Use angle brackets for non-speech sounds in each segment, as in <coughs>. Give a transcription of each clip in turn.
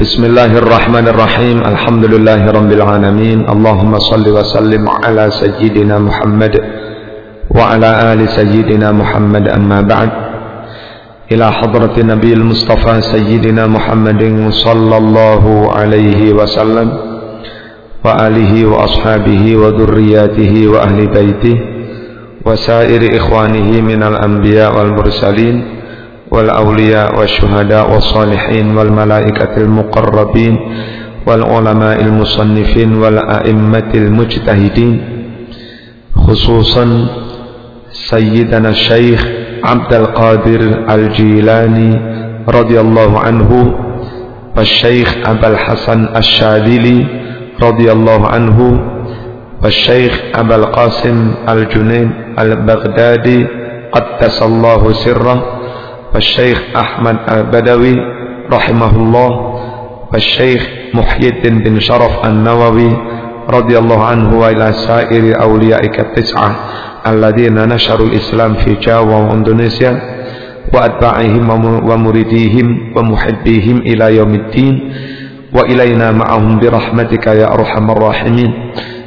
بسم الله الرحمن الرحيم. الحمد لله رب العالمين. اللهم صل وسلم على سيدنا محمد وعلى آل سيدنا محمد. أما بعد إلى حضرة النبي المصطفى سيدنا محمد صلى الله عليه وسلم وآله وأصحابه وذرياته وأهل بيته وسائر إخوانه من الأنبياء والمرسلين. والأولياء والشهداء والصالحين والملائكة المقربين والعلماء المصنفين والأئمة المجتهدين خصوصا سيدنا الشيخ عبد القادر الجيلاني رضي الله عنه والشيخ أبا الحسن الشاذلي رضي الله عنه والشيخ أبا القاسم الجنيد البغدادي قدس الله سره والشيخ أحمد البدوي رحمه الله والشيخ محي الدين بن شرف النووي رضي الله عنه وإلى سائر أوليائك التسعة الذين نشروا الإسلام في جاوا وإندونيسيا وأتباعهم ومريديهم ومحبيهم إلى يوم الدين وإلينا معهم برحمتك يا أرحم الراحمين.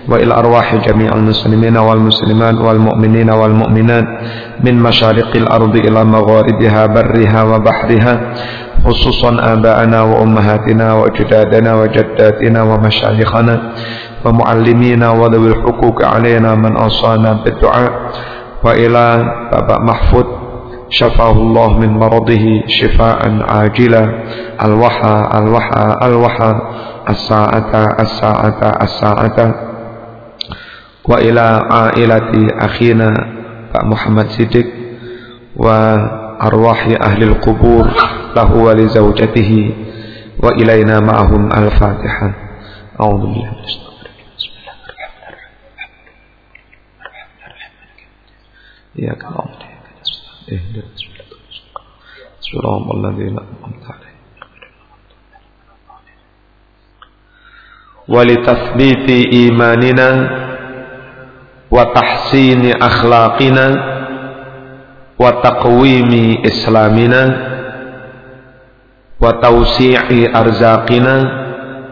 وإلى أرواح جميع المسلمين والمسلمات والمؤمنين والمؤمنات من مشارق الأرض إلى مغاربها برها وبحرها خصوصا آباءنا وأمهاتنا وأجدادنا وجداتنا ومشايخنا ومعلمينا وذوي الحقوق علينا من أوصانا بالدعاء. وإلى بابا محفوظ شفاه الله من مرضه شفاء عاجلا. الوحى الوحى الوحى الساعة الساعة الساعة. wa ila ailati akhina Pak Muhammad Siddiq wa arwahi ahli al-qubur lahu wa li zawjatihi wa ilaina ma'ahum al-fatiha. A'udhu billahi Ya kalau imanina wa tahsini akhlaqina wa taqwimi islamina wa tawsi'i arzaqina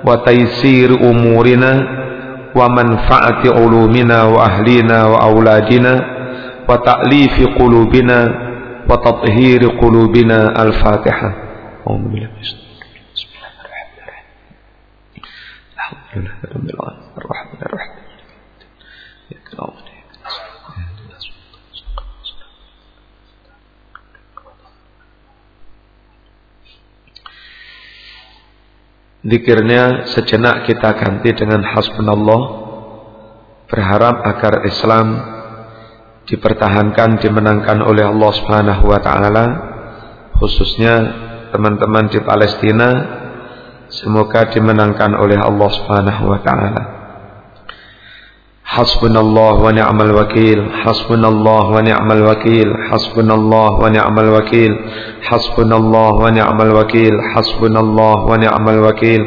wa taysir umurina wa manfaati ulumina wa ahlina wa auladina wa ta'lifi qulubina wa tathhiri qulubina al-fatihah Dikirnya sejenak kita ganti dengan hasbunallah Berharap agar Islam dipertahankan, dimenangkan oleh Allah Subhanahu wa taala khususnya teman-teman di Palestina semoga dimenangkan oleh Allah Subhanahu wa taala. حسبنا الله ونعم الوكيل حسبنا الله ونعم الوكيل حسبنا الله ونعم الوكيل حسبنا الله ونعم الوكيل حسبنا الله ونعم الوكيل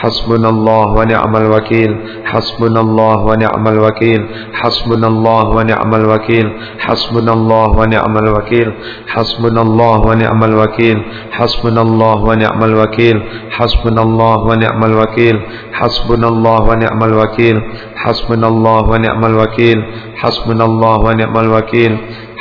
حسبنا الله ونعم الوكيل حسبنا الله ونعم الوكيل حسبنا الله ونعم الوكيل حسبنا الله ونعم الوكيل حسبنا الله ونعم الوكيل حسبنا الله ونعم الوكيل حسبنا الله ونعم الوكيل حسبنا الله ونعم الوكيل حسبنا الله wa ni'mal wakil. Hasbunallah wa ni'mal wakil.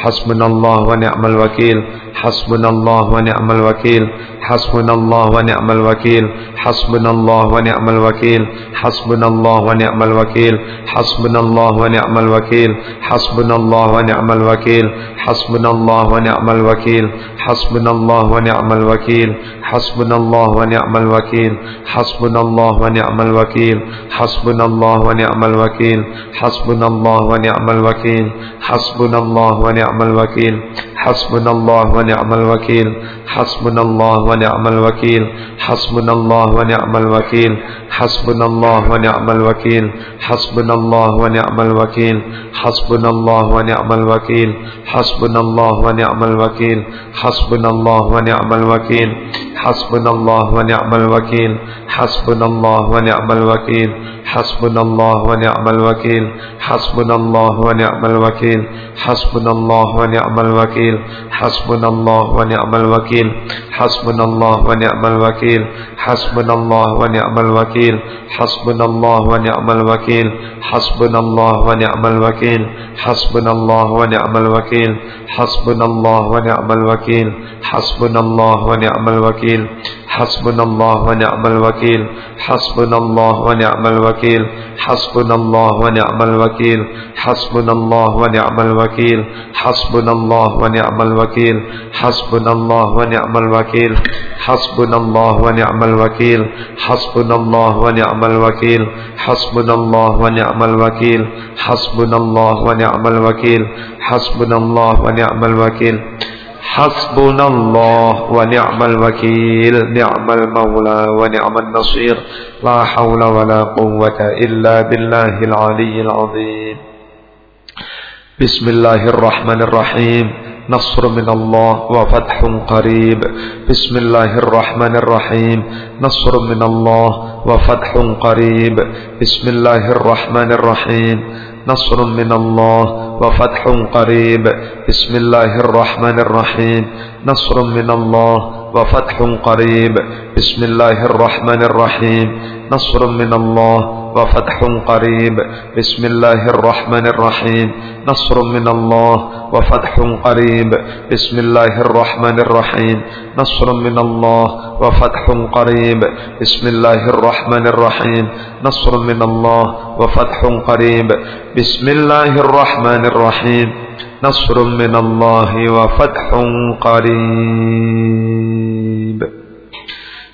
حسبنا الله ونعم الوكيل حسبنا الله ونعم الوكيل حسبنا الله ونعم الوكيل حسبنا الله ونعم الوكيل حسبنا الله ونعم الوكيل حسبنا الله ونعم الوكيل حسبنا الله ونعم الوكيل حسبنا الله ونعم الوكيل حسبنا الله ونعم الوكيل حسبنا الله ونعم الوكيل حسبنا الله ونعم الوكيل حسبنا الله ونعم الوكيل حسبنا الله ونعم الوكيل حسبنا الله ونعم ni'mal wakil. Hasbunallahu wa ni'mal wakil. Hasbunallahu wa ni'mal wakil. Hasbunallahu wa ni'mal wakil. Hasbunallahu wa ni'mal wakil. Hasbunallahu wa ni'mal wakil. Hasbunallahu wa ni'mal wakil. Hasbunallahu wa ni'mal wakil. Hasbunallahu wa ni'mal wakil. Hasbunallah wa ni'mal wakil Hasbunallah wa ni'mal wakil Hasbunallah wa ni'mal wakil Hasbunallah wa ni'mal wakil Hasbunallah wa ni'mal wakil Hasbunallah wa ni'mal wakil Hasbunallah wa ni'mal wakil Hasbunallah wa ni'mal wakil Hasbunallah wa ni'mal wakil Hasbunallah wa ni'mal wakil Hasbunallah wa ni'mal wakil Hasbunallah wa ni'mal wakil Hasbunallah wa ni'mal wakil wakil Hasbunallah wa ni'mal wakil Hasbunallah wa ni'mal wakil Hasbunallah wa ni'mal wakil Hasbunallah wa ni'mal wakil Hasbunallah wa ni'mal wakil Hasbunallah wa ni'mal wakil Hasbunallah wa ni'mal wakil Hasbunallah wa ni'mal wakil Hasbunallah wa ni'mal wakil Hasbunallah wa ni'mal wakil Hasbunallah wa ni'mal wakil Hasbunallah wa wakil حسبنا الله ونعم الوكيل نعم المولى ونعم النصير. لا حول ولا قوة إلا بالله العلي العظيم. بسم الله الرحمن الرحيم. نصر من الله وفتح قريب. بسم الله الرحمن الرحيم. نصر من الله وفتح قريب. بسم الله الرحمن الرحيم. نصر من الله وفتح قريب. بسم الله الرحمن الرحيم. نصر من الله وفتح قريب. بسم الله الرحمن الرحيم. نصر من الله وفتح قريب. بسم الله الرحمن الرحيم. نصر من الله وفتح قريب. بسم الله الرحمن الرحيم. نصر من الله وفتح قريب. بسم الله الرحمن الرحيم. نصر من الله وفتح قريب. بسم الله الرحمن الرحيم. نصر من الله وفتح قريب.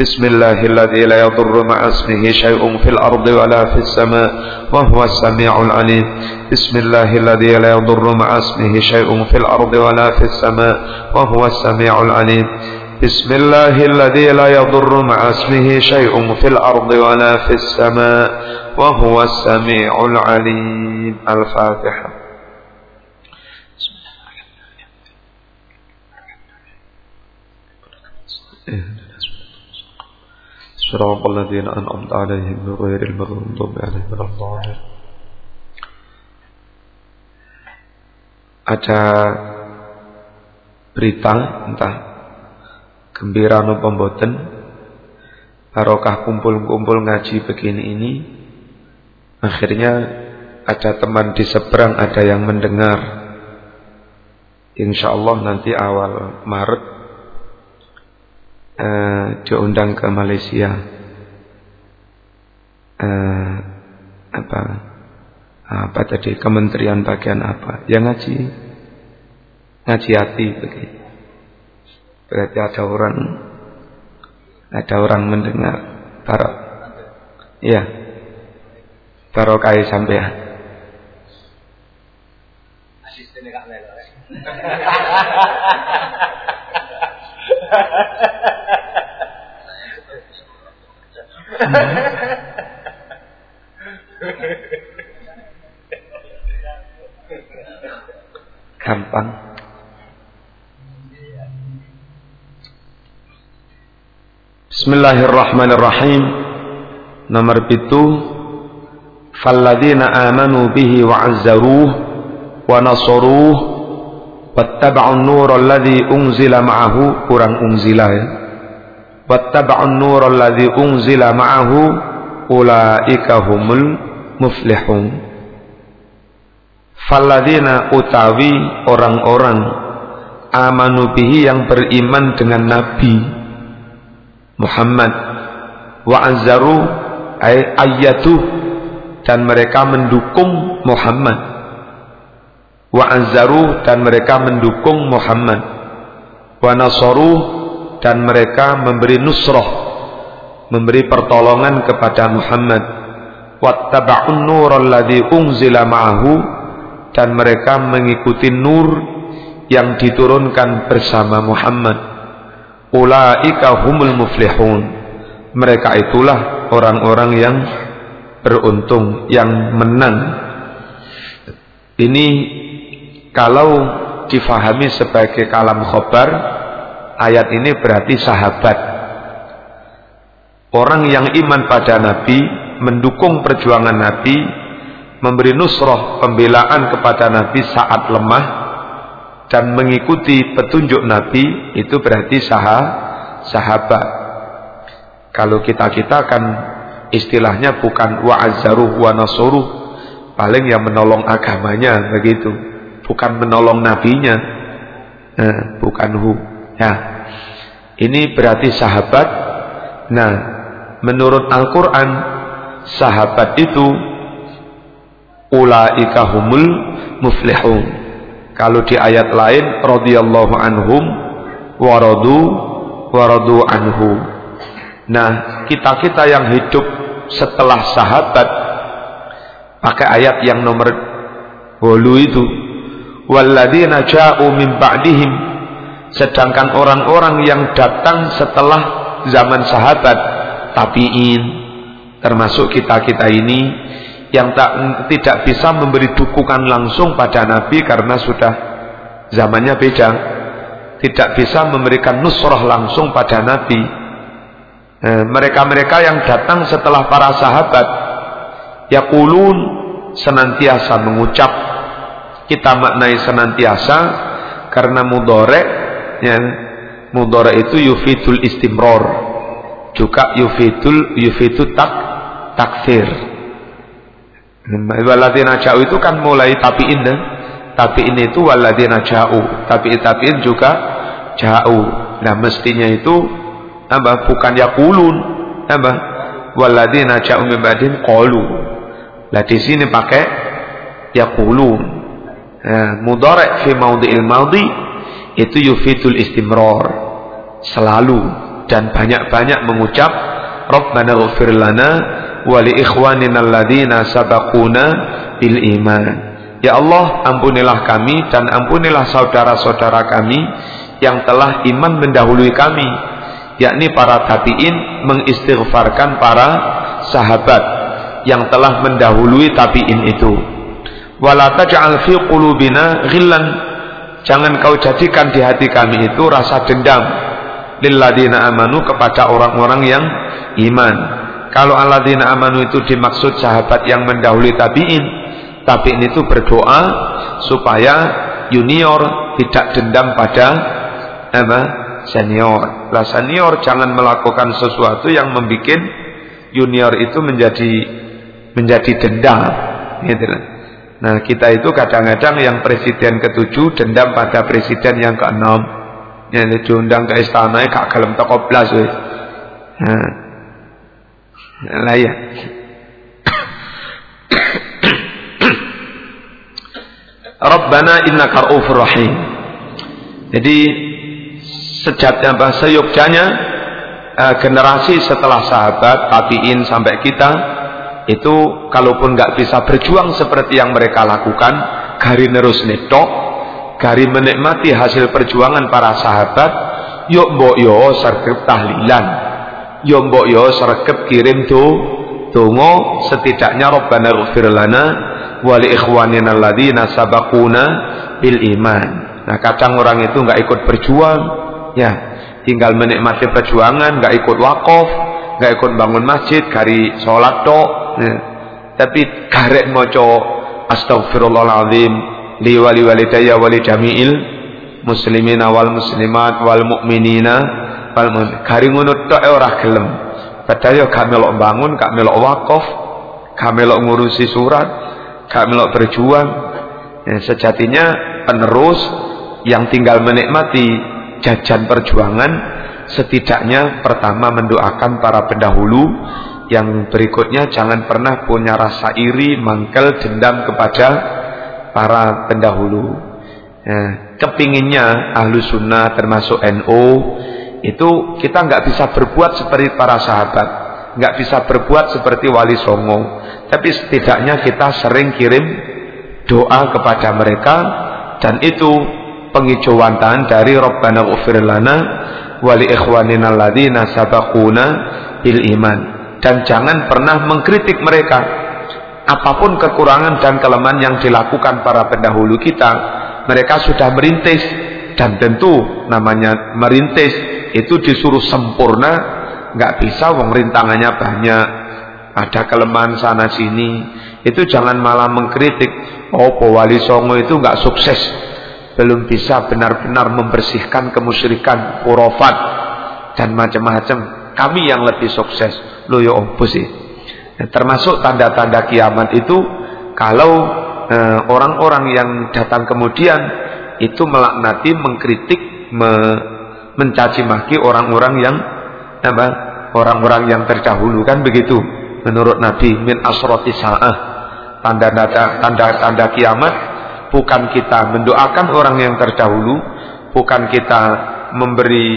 بسم الله الذي لا يضر مع اسمه شيء في الأرض ولا في السماء وهو السميع العليم. بسم الله الذي لا يضر مع اسمه شيء في الأرض ولا في السماء وهو السميع العليم. بسم الله الذي لا يضر مع اسمه شيء في الأرض ولا في السماء وهو السميع العليم. الفاتحة. صراط الذين أنعمت عليهم غير المغضوب عليهم ولا الضالين ada berita entah gembira no pemboten barokah kumpul-kumpul ngaji begini ini akhirnya ada teman di seberang ada yang mendengar insya Allah nanti awal Maret eh, diundang ke Malaysia. Eh, apa? Apa tadi? Kementerian bagian apa? Yang ngaji. Ngaji hati begitu. Berarti ada orang ada orang mendengar barok ya barokai sampean. Asistennya kak Melo <laughs> gampang. Bismillahirrahmanirrahim. Nomor itu falladina amanu bihi wa azzaruh wa nasaruh. Wattaba'un unzila ma'ahu. Kurang unzila ya wattaba'un nur alladhi unzila ma'ahu ulaika humul muflihun Faladina utawi orang-orang amanu bihi yang beriman dengan Nabi Muhammad wa azzaru ay ayatu dan mereka mendukung Muhammad. Wa azzaru dan mereka mendukung Muhammad. Wa nasaru dan mereka memberi nusrah memberi pertolongan kepada Muhammad. Wattaba'un nural ladzi unzila ma'ahu dan mereka mengikuti nur yang diturunkan bersama Muhammad. Ulaika humul muflihun. Mereka itulah orang-orang yang beruntung yang menang. Ini kalau difahami sebagai kalam khobar, ayat ini berarti sahabat. Orang yang iman pada Nabi, mendukung perjuangan Nabi, memberi nusroh pembelaan kepada Nabi saat lemah, dan mengikuti petunjuk Nabi, itu berarti sah sahabat. Kalau kita-kita kan istilahnya bukan wa'azzaruh wa nasuruh, paling yang menolong agamanya begitu bukan menolong nabinya nah, bukan hu ya. Ini berarti sahabat. Nah menurut Al-Quran sahabat itu ulaika humul muflihun. Kalau di ayat lain radhiyallahu anhum waradu waradu anhu. Nah kita-kita yang hidup setelah sahabat pakai ayat yang nomor bolu itu. Walladzina ja'u min ba'dihim sedangkan orang-orang yang datang setelah zaman sahabat tabi'in termasuk kita-kita ini yang tak tidak bisa memberi dukungan langsung pada Nabi karena sudah zamannya beda. Tidak bisa memberikan nusrah langsung pada Nabi. Eh, mereka-mereka yang datang setelah para sahabat yaqulun senantiasa mengucap. Kita maknai senantiasa karena mudore ya mudore itu yufidul istimror. Juga yufidul yufidu tak taksir. Waladina jauh itu kan mulai tapi ini tapi ini itu waladina jauh tapi tapiin juga jauh nah mestinya itu apa bukan yakulun apa waladina jauh membadin kolu lah di sini pakai yakulun Nah, mudhari' fi maudhi'il madhi itu yufidul istimrar. Selalu dan banyak-banyak mengucap Rabbana ighfir lana wa li ikhwanina alladhina sabaquna bil iman. Ya Allah, ampunilah kami dan ampunilah saudara-saudara kami yang telah iman mendahului kami, yakni para tabi'in mengistighfarkan para sahabat yang telah mendahului tabi'in itu wala taj'al fi jangan kau jadikan di hati kami itu rasa dendam lilladina amanu kepada orang-orang yang iman. Kalau alladzina amanu itu dimaksud sahabat yang mendahului tabi'in tabi'in itu berdoa supaya junior tidak dendam pada apa senior. Lah senior jangan melakukan sesuatu yang membuat junior itu menjadi menjadi dendam gitu Nah kita itu kadang-kadang yang presiden ketujuh dendam pada presiden yang keenam. Yang diundang ke istana kak kalem toko blas wis. Nah. Lah ya. Rabbana innaka ra'ufur rahim. Jadi sejatnya bahasa Yogjanya eh, generasi setelah sahabat tabiin sampai kita itu kalaupun nggak bisa berjuang seperti yang mereka lakukan, gari nerus netok, gari menikmati hasil perjuangan para sahabat, yuk mbok yo sergep tahlilan, yuk mbok yo sergep kirim tuh tungo setidaknya Rabbana ghfir lana wa li ikhwanina alladziina sabaquna bil iman. Nah, kadang orang itu nggak ikut berjuang, ya, tinggal menikmati perjuangan, nggak ikut wakaf, nggak ikut bangun masjid, kari sholat tok, ya. tapi karek maca astagfirullahaladzim li wali walidayya wali jami'il muslimin wal muslimat wal mukminina wal kari ngono tok ora gelem padahal gak melok bangun gak melok wakaf gak melok ngurusi surat gak melok berjuang ya, sejatinya penerus yang tinggal menikmati jajan perjuangan setidaknya pertama mendoakan para pendahulu yang berikutnya jangan pernah punya rasa iri, mangkel, dendam kepada para pendahulu. Nah, kepinginnya ahlu sunnah termasuk NU itu kita nggak bisa berbuat seperti para sahabat, nggak bisa berbuat seperti wali songo, tapi setidaknya kita sering kirim doa kepada mereka dan itu pengijauan dari Rabbana ghfir lana wali ikhwanina alladzina sabaquna bil iman dan jangan pernah mengkritik mereka apa pun kekurangan dan kelemahan yang dilakukan para pendahulu kita mereka sudah merintis dan tentu namanya merintis itu disuruh sempurna nggak bisa wong rintangannya banyak ada kelemahan sana sini itu jangan malah mengkritik oh wali songo itu nggak sukses belum bisa benar-benar membersihkan kemusyrikan, urofat dan macam-macam. Kami yang lebih sukses. Lo ya opo sih? termasuk tanda-tanda kiamat itu kalau eh, orang-orang eh, yang datang kemudian itu melaknati, mengkritik, me, mencaci maki orang-orang yang apa? Orang-orang yang terdahulu kan begitu menurut Nabi min asroti sa'ah tanda-tanda tanda-tanda kiamat bukan kita mendoakan orang yang terdahulu, bukan kita memberi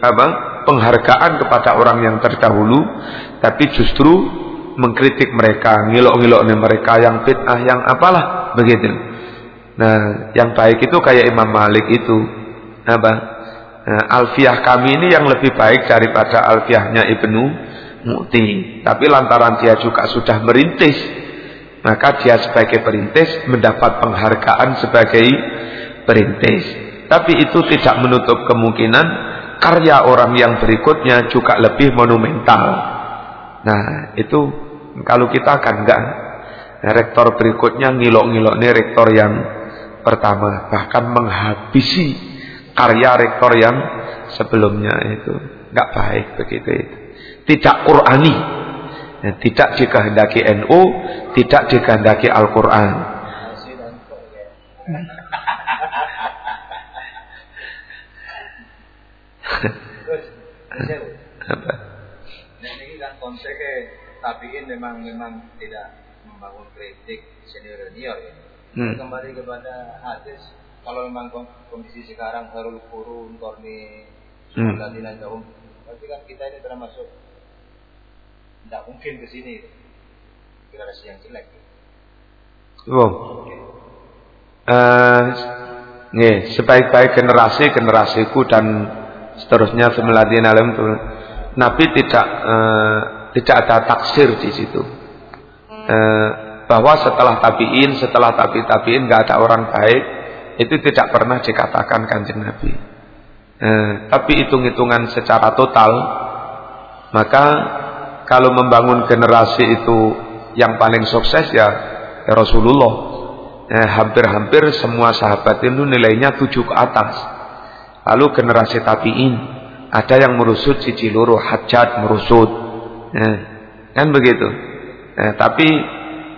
apa penghargaan kepada orang yang terdahulu, tapi justru mengkritik mereka, ngilok-ngilok mereka yang fitnah, yang apalah begitu. Nah, yang baik itu kayak Imam Malik itu apa? Nah, alfiah kami ini yang lebih baik daripada alfiahnya Ibnu Mu'ti. Tapi lantaran dia juga sudah merintis maka dia sebagai perintis mendapat penghargaan sebagai perintis. Tapi itu tidak menutup kemungkinan karya orang yang berikutnya juga lebih monumental. Nah, itu kalau kita kan enggak nah, rektor berikutnya ngilok-ngilok nih rektor yang pertama bahkan menghabisi karya rektor yang sebelumnya itu enggak baik begitu itu. Tidak Qurani Ya, tidak dikehendaki NU, tidak dikehendaki Al-Quran. Apa? Nah, ini kan konsepnya tabiin memang memang tidak membangun kritik senior senior ya. Hmm. Kembali kepada hadis, kalau memang kondisi sekarang harul kurun, korni, hmm. jauh, berarti kan kita ini termasuk tidak mungkin ke sini generasi yang jelek. Oh. Uh, nih, sebaik-baik generasi generasiku dan seterusnya semeladin alam Nabi tidak uh, tidak ada taksir di situ. Uh, bahwa setelah tabiin, setelah tabi tabiin nggak ada orang baik, itu tidak pernah dikatakan kanjeng Nabi. Uh, tapi hitung-hitungan secara total, maka kalau membangun generasi itu yang paling sukses ya, ya Rasulullah. Eh, hampir-hampir semua sahabat itu nilainya tujuh ke atas. Lalu generasi tabiin ada yang merusut cici luruh hajat merusut. Eh, kan begitu. Eh, tapi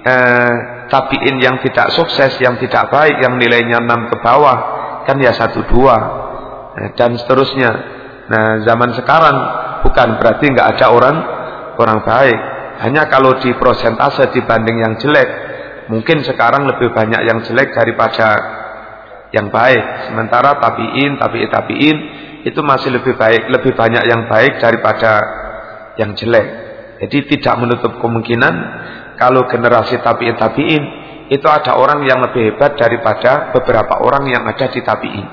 eh, tabiin yang tidak sukses, yang tidak baik, yang nilainya enam ke bawah, kan ya satu dua eh, dan seterusnya. Nah zaman sekarang bukan berarti nggak ada orang orang baik. Hanya kalau di prosentase dibanding yang jelek, mungkin sekarang lebih banyak yang jelek daripada yang baik. Sementara tabiin, tabiin, tabiin itu masih lebih baik, lebih banyak yang baik daripada yang jelek. Jadi tidak menutup kemungkinan kalau generasi tabiin, tabiin itu ada orang yang lebih hebat daripada beberapa orang yang ada di tabiin.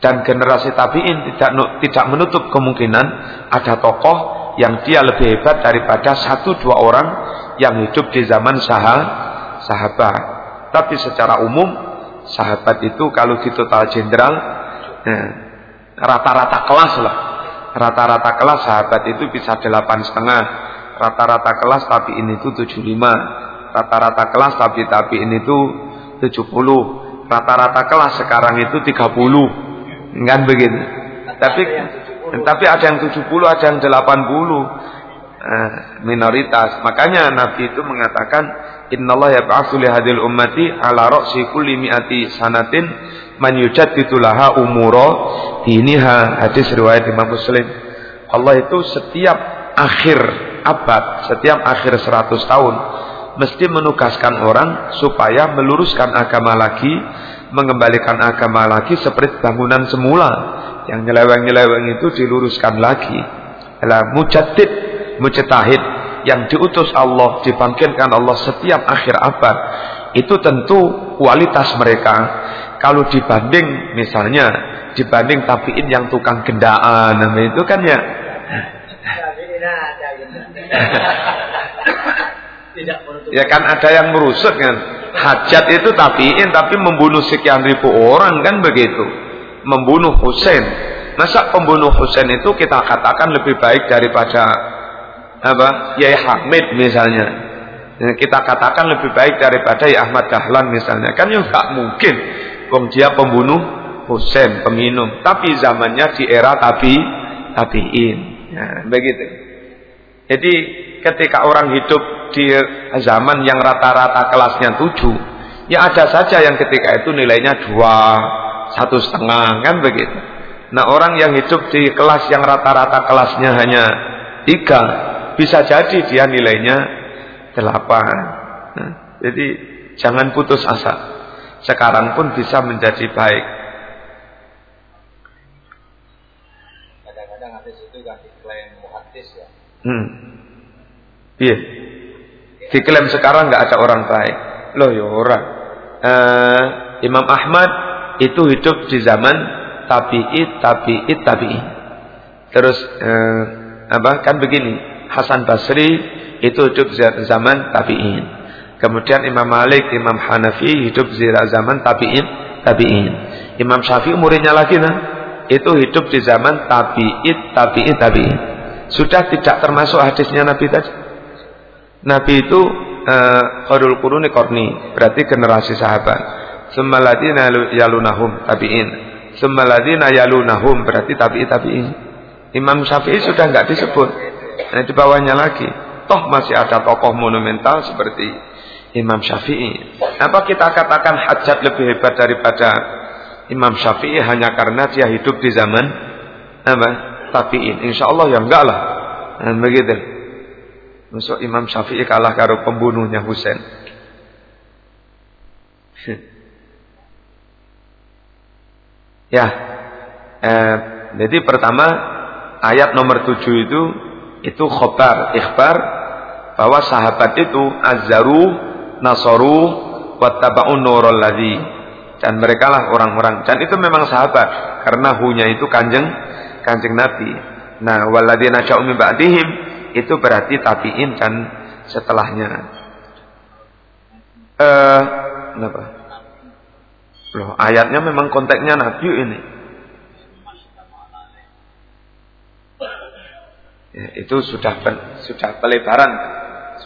Dan generasi tabiin tidak tidak menutup kemungkinan ada tokoh yang dia lebih hebat daripada satu dua orang yang hidup di zaman sah sahabat. Tapi secara umum sahabat itu kalau di total jenderal eh, rata-rata kelas lah. Rata-rata kelas sahabat itu bisa delapan setengah. Rata-rata kelas tapi ini itu tujuh lima. Rata-rata kelas tapi tapi ini itu tujuh puluh. Rata-rata kelas sekarang itu tiga puluh. Kan begitu. Tapi tapi ada yang 70, ada yang 80 eh, minoritas. Makanya Nabi itu mengatakan Innallaha yab'atsu li hadil ummati ala ra'si kulli mi'ati sanatin man yujaddidu laha umura diniha. Hadis riwayat Imam Muslim. Allah itu setiap akhir abad, setiap akhir 100 tahun mesti menugaskan orang supaya meluruskan agama lagi, mengembalikan agama lagi seperti bangunan semula. Yang nyeleweng-nyeleweng itu diluruskan lagi. Adalah mujaddid, mujtahid yang diutus Allah, dibangkitkan Allah setiap akhir abad. Itu tentu kualitas mereka. Kalau dibanding misalnya dibanding tabiin yang tukang gendaan itu kan ya ya kan ada yang merusuk kan. Hajat itu tabiin tapi membunuh sekian ribu orang kan begitu. Membunuh Husain. Masa pembunuh Husain itu kita katakan lebih baik daripada apa? Yai Hamid misalnya. Ya, kita katakan lebih baik daripada Yai Ahmad Dahlan misalnya. Kan ya nggak mungkin. Wong dia pembunuh Husain, peminum. Tapi zamannya di era tabi tabiin. Ya, begitu. Jadi ketika orang hidup di zaman yang rata-rata kelasnya tujuh, ya ada saja yang ketika itu nilainya dua, satu setengah, kan begitu. Nah orang yang hidup di kelas yang rata-rata kelasnya hanya tiga, bisa jadi dia nilainya delapan. Nah, jadi jangan putus asa. Sekarang pun bisa menjadi baik. Kadang-kadang hadis itu kan diklaim muhadis ya. Hmm. Iya. Diklaim sekarang nggak ada orang baik. Loh ya orang. Uh, Imam Ahmad itu hidup di zaman tabi'id, tabi'id, tabi'in. Terus uh, apa? Kan begini. Hasan Basri itu hidup zaman tabi'in. Kemudian Imam Malik, Imam Hanafi hidup zaman tabi'in, tabi'in. Imam Syafi'i muridnya lagi nah, itu hidup di zaman tabi'id, tabi'id, tabi'in. Sudah tidak termasuk hadisnya Nabi tadi. Nabi itu uh, quruni qarni, berarti generasi sahabat. Summaladina yalunahum tabi'in. Summaladina yalunahum berarti tabi'i tabi'in. Imam Syafi'i sudah enggak disebut. Nah, di bawahnya lagi. Toh masih ada tokoh monumental seperti Imam Syafi'i. Apa kita katakan hajat lebih hebat daripada Imam Syafi'i hanya karena dia hidup di zaman apa? Tabi'in. Insya Allah ya enggak lah. Nah, begitu. Masuk Imam Syafi'i kalah karo pembunuhnya Husain. <laughs> ya. Eh, jadi pertama ayat nomor 7 itu itu khobar, ikhbar bahwa sahabat itu azzaru nasaru wattaba'un nurul ladzi dan mereka lah orang-orang dan itu memang sahabat karena hunya itu kanjeng kanjeng Nabi. Nah, walladzina ja'u min ba'dihim itu berarti tabiin dan setelahnya. Eh, kenapa? Loh, ayatnya memang konteksnya Nabi ini. Ya, itu sudah pen, sudah pelebaran,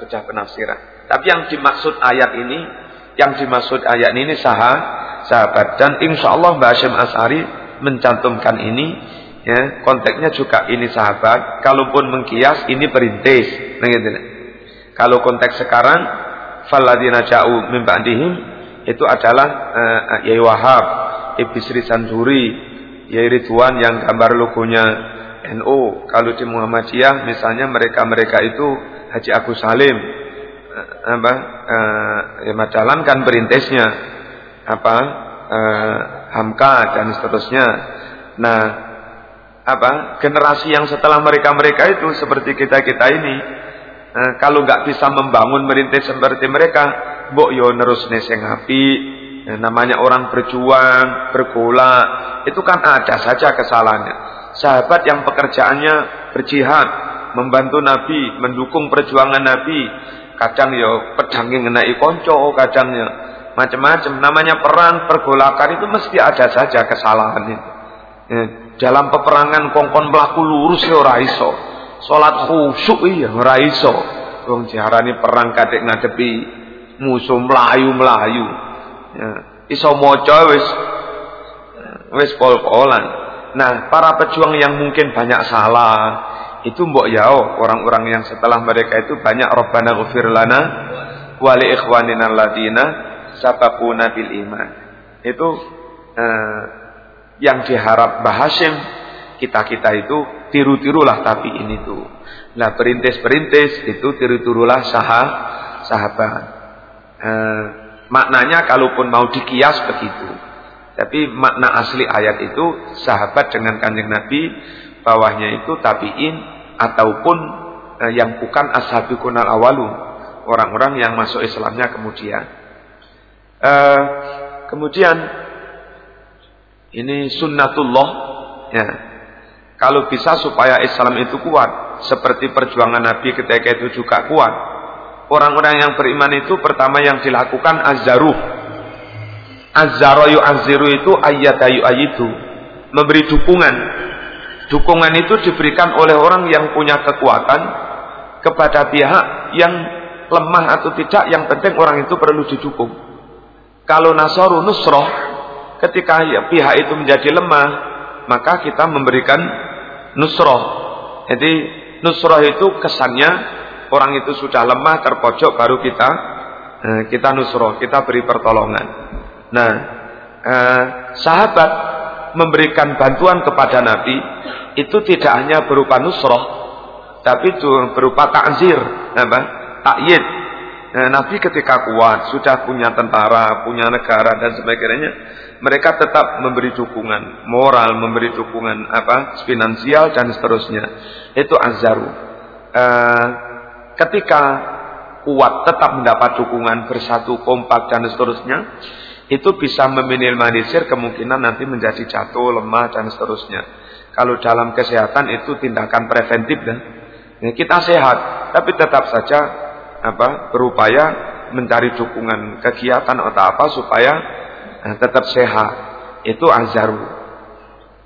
sudah penafsiran. Tapi yang dimaksud ayat ini, yang dimaksud ayat ini saha, sahabat dan insya Allah Mbak Hashim Asari mencantumkan ini Ya, konteksnya juga ini sahabat. Kalaupun mengkias ini perintis. Nah, gitu. Kalau konteks sekarang faladina ja'u min ba'dihim itu adalah uh, Yai Wahab, Ibisri Sanduri, Yai Ridwan yang gambar logonya NU. Kalau di Muhammadiyah misalnya mereka-mereka itu Haji Agus Salim uh, apa uh, ya menjalankan perintisnya apa uh, Hamka dan seterusnya. Nah, apa generasi yang setelah mereka-mereka itu seperti kita-kita ini eh, kalau nggak bisa membangun merintis seperti mereka mbok yo nerus neseng api eh, namanya orang berjuang bergola itu kan ada saja kesalahannya sahabat yang pekerjaannya berjihad membantu Nabi mendukung perjuangan Nabi kadang yo pedangnya ngenai konco kadangnya macam-macam namanya perang pergolakan itu mesti ada saja kesalahan itu eh, dalam peperangan kongkon melaku lurus ya ora iso. Salat khusyuk iya ora iso. Wong diarani perang kadek ngadepi musuh melayu-melayu. Ya, iso maca wis wis pol-polan. Nah, para pejuang yang mungkin banyak salah, itu mbok yao orang-orang yang setelah mereka itu banyak Rabbana ghfir lana wa li ikhwanina alladziina sabaquna bil iman. Itu eh, yang diharap Bahasim kita-kita itu tiru-tirulah tapi ini tuh. Nah perintis-perintis itu tiru-tirulah saha, sahabat. Eh, maknanya kalaupun mau dikias begitu. Tapi makna asli ayat itu sahabat dengan kanjeng Nabi bawahnya itu tabiin ataupun eh, yang bukan ashabikunal awalu orang-orang yang masuk Islamnya kemudian. Eh, kemudian ini sunnatullah ya. Kalau bisa supaya Islam itu kuat seperti perjuangan Nabi ketika itu juga kuat. Orang-orang yang beriman itu pertama yang dilakukan azzaruh. Azzarayu azziru itu ayatayu ayitu. Memberi dukungan. Dukungan itu diberikan oleh orang yang punya kekuatan kepada pihak yang lemah atau tidak, yang penting orang itu perlu didukung. Kalau nasaru nusroh, ketika ya, pihak itu menjadi lemah, maka kita memberikan nusroh. Jadi nusroh itu kesannya orang itu sudah lemah terpojok baru kita eh, kita nusroh, kita beri pertolongan. Nah, eh, sahabat memberikan bantuan kepada Nabi itu tidak hanya berupa nusroh, tapi itu berupa takzir, apa? Takyid. Nah, Nabi ketika kuat, sudah punya tentara, punya negara dan sebagainya, mereka tetap memberi dukungan moral, memberi dukungan apa finansial dan seterusnya. Itu azzaru. Uh, ketika kuat tetap mendapat dukungan bersatu kompak dan seterusnya, itu bisa meminimalisir kemungkinan nanti menjadi jatuh, lemah dan seterusnya. Kalau dalam kesehatan itu tindakan preventif dan ya, kita sehat, tapi tetap saja apa berupaya mencari dukungan kegiatan atau apa supaya eh, tetap sehat. Itu azaru.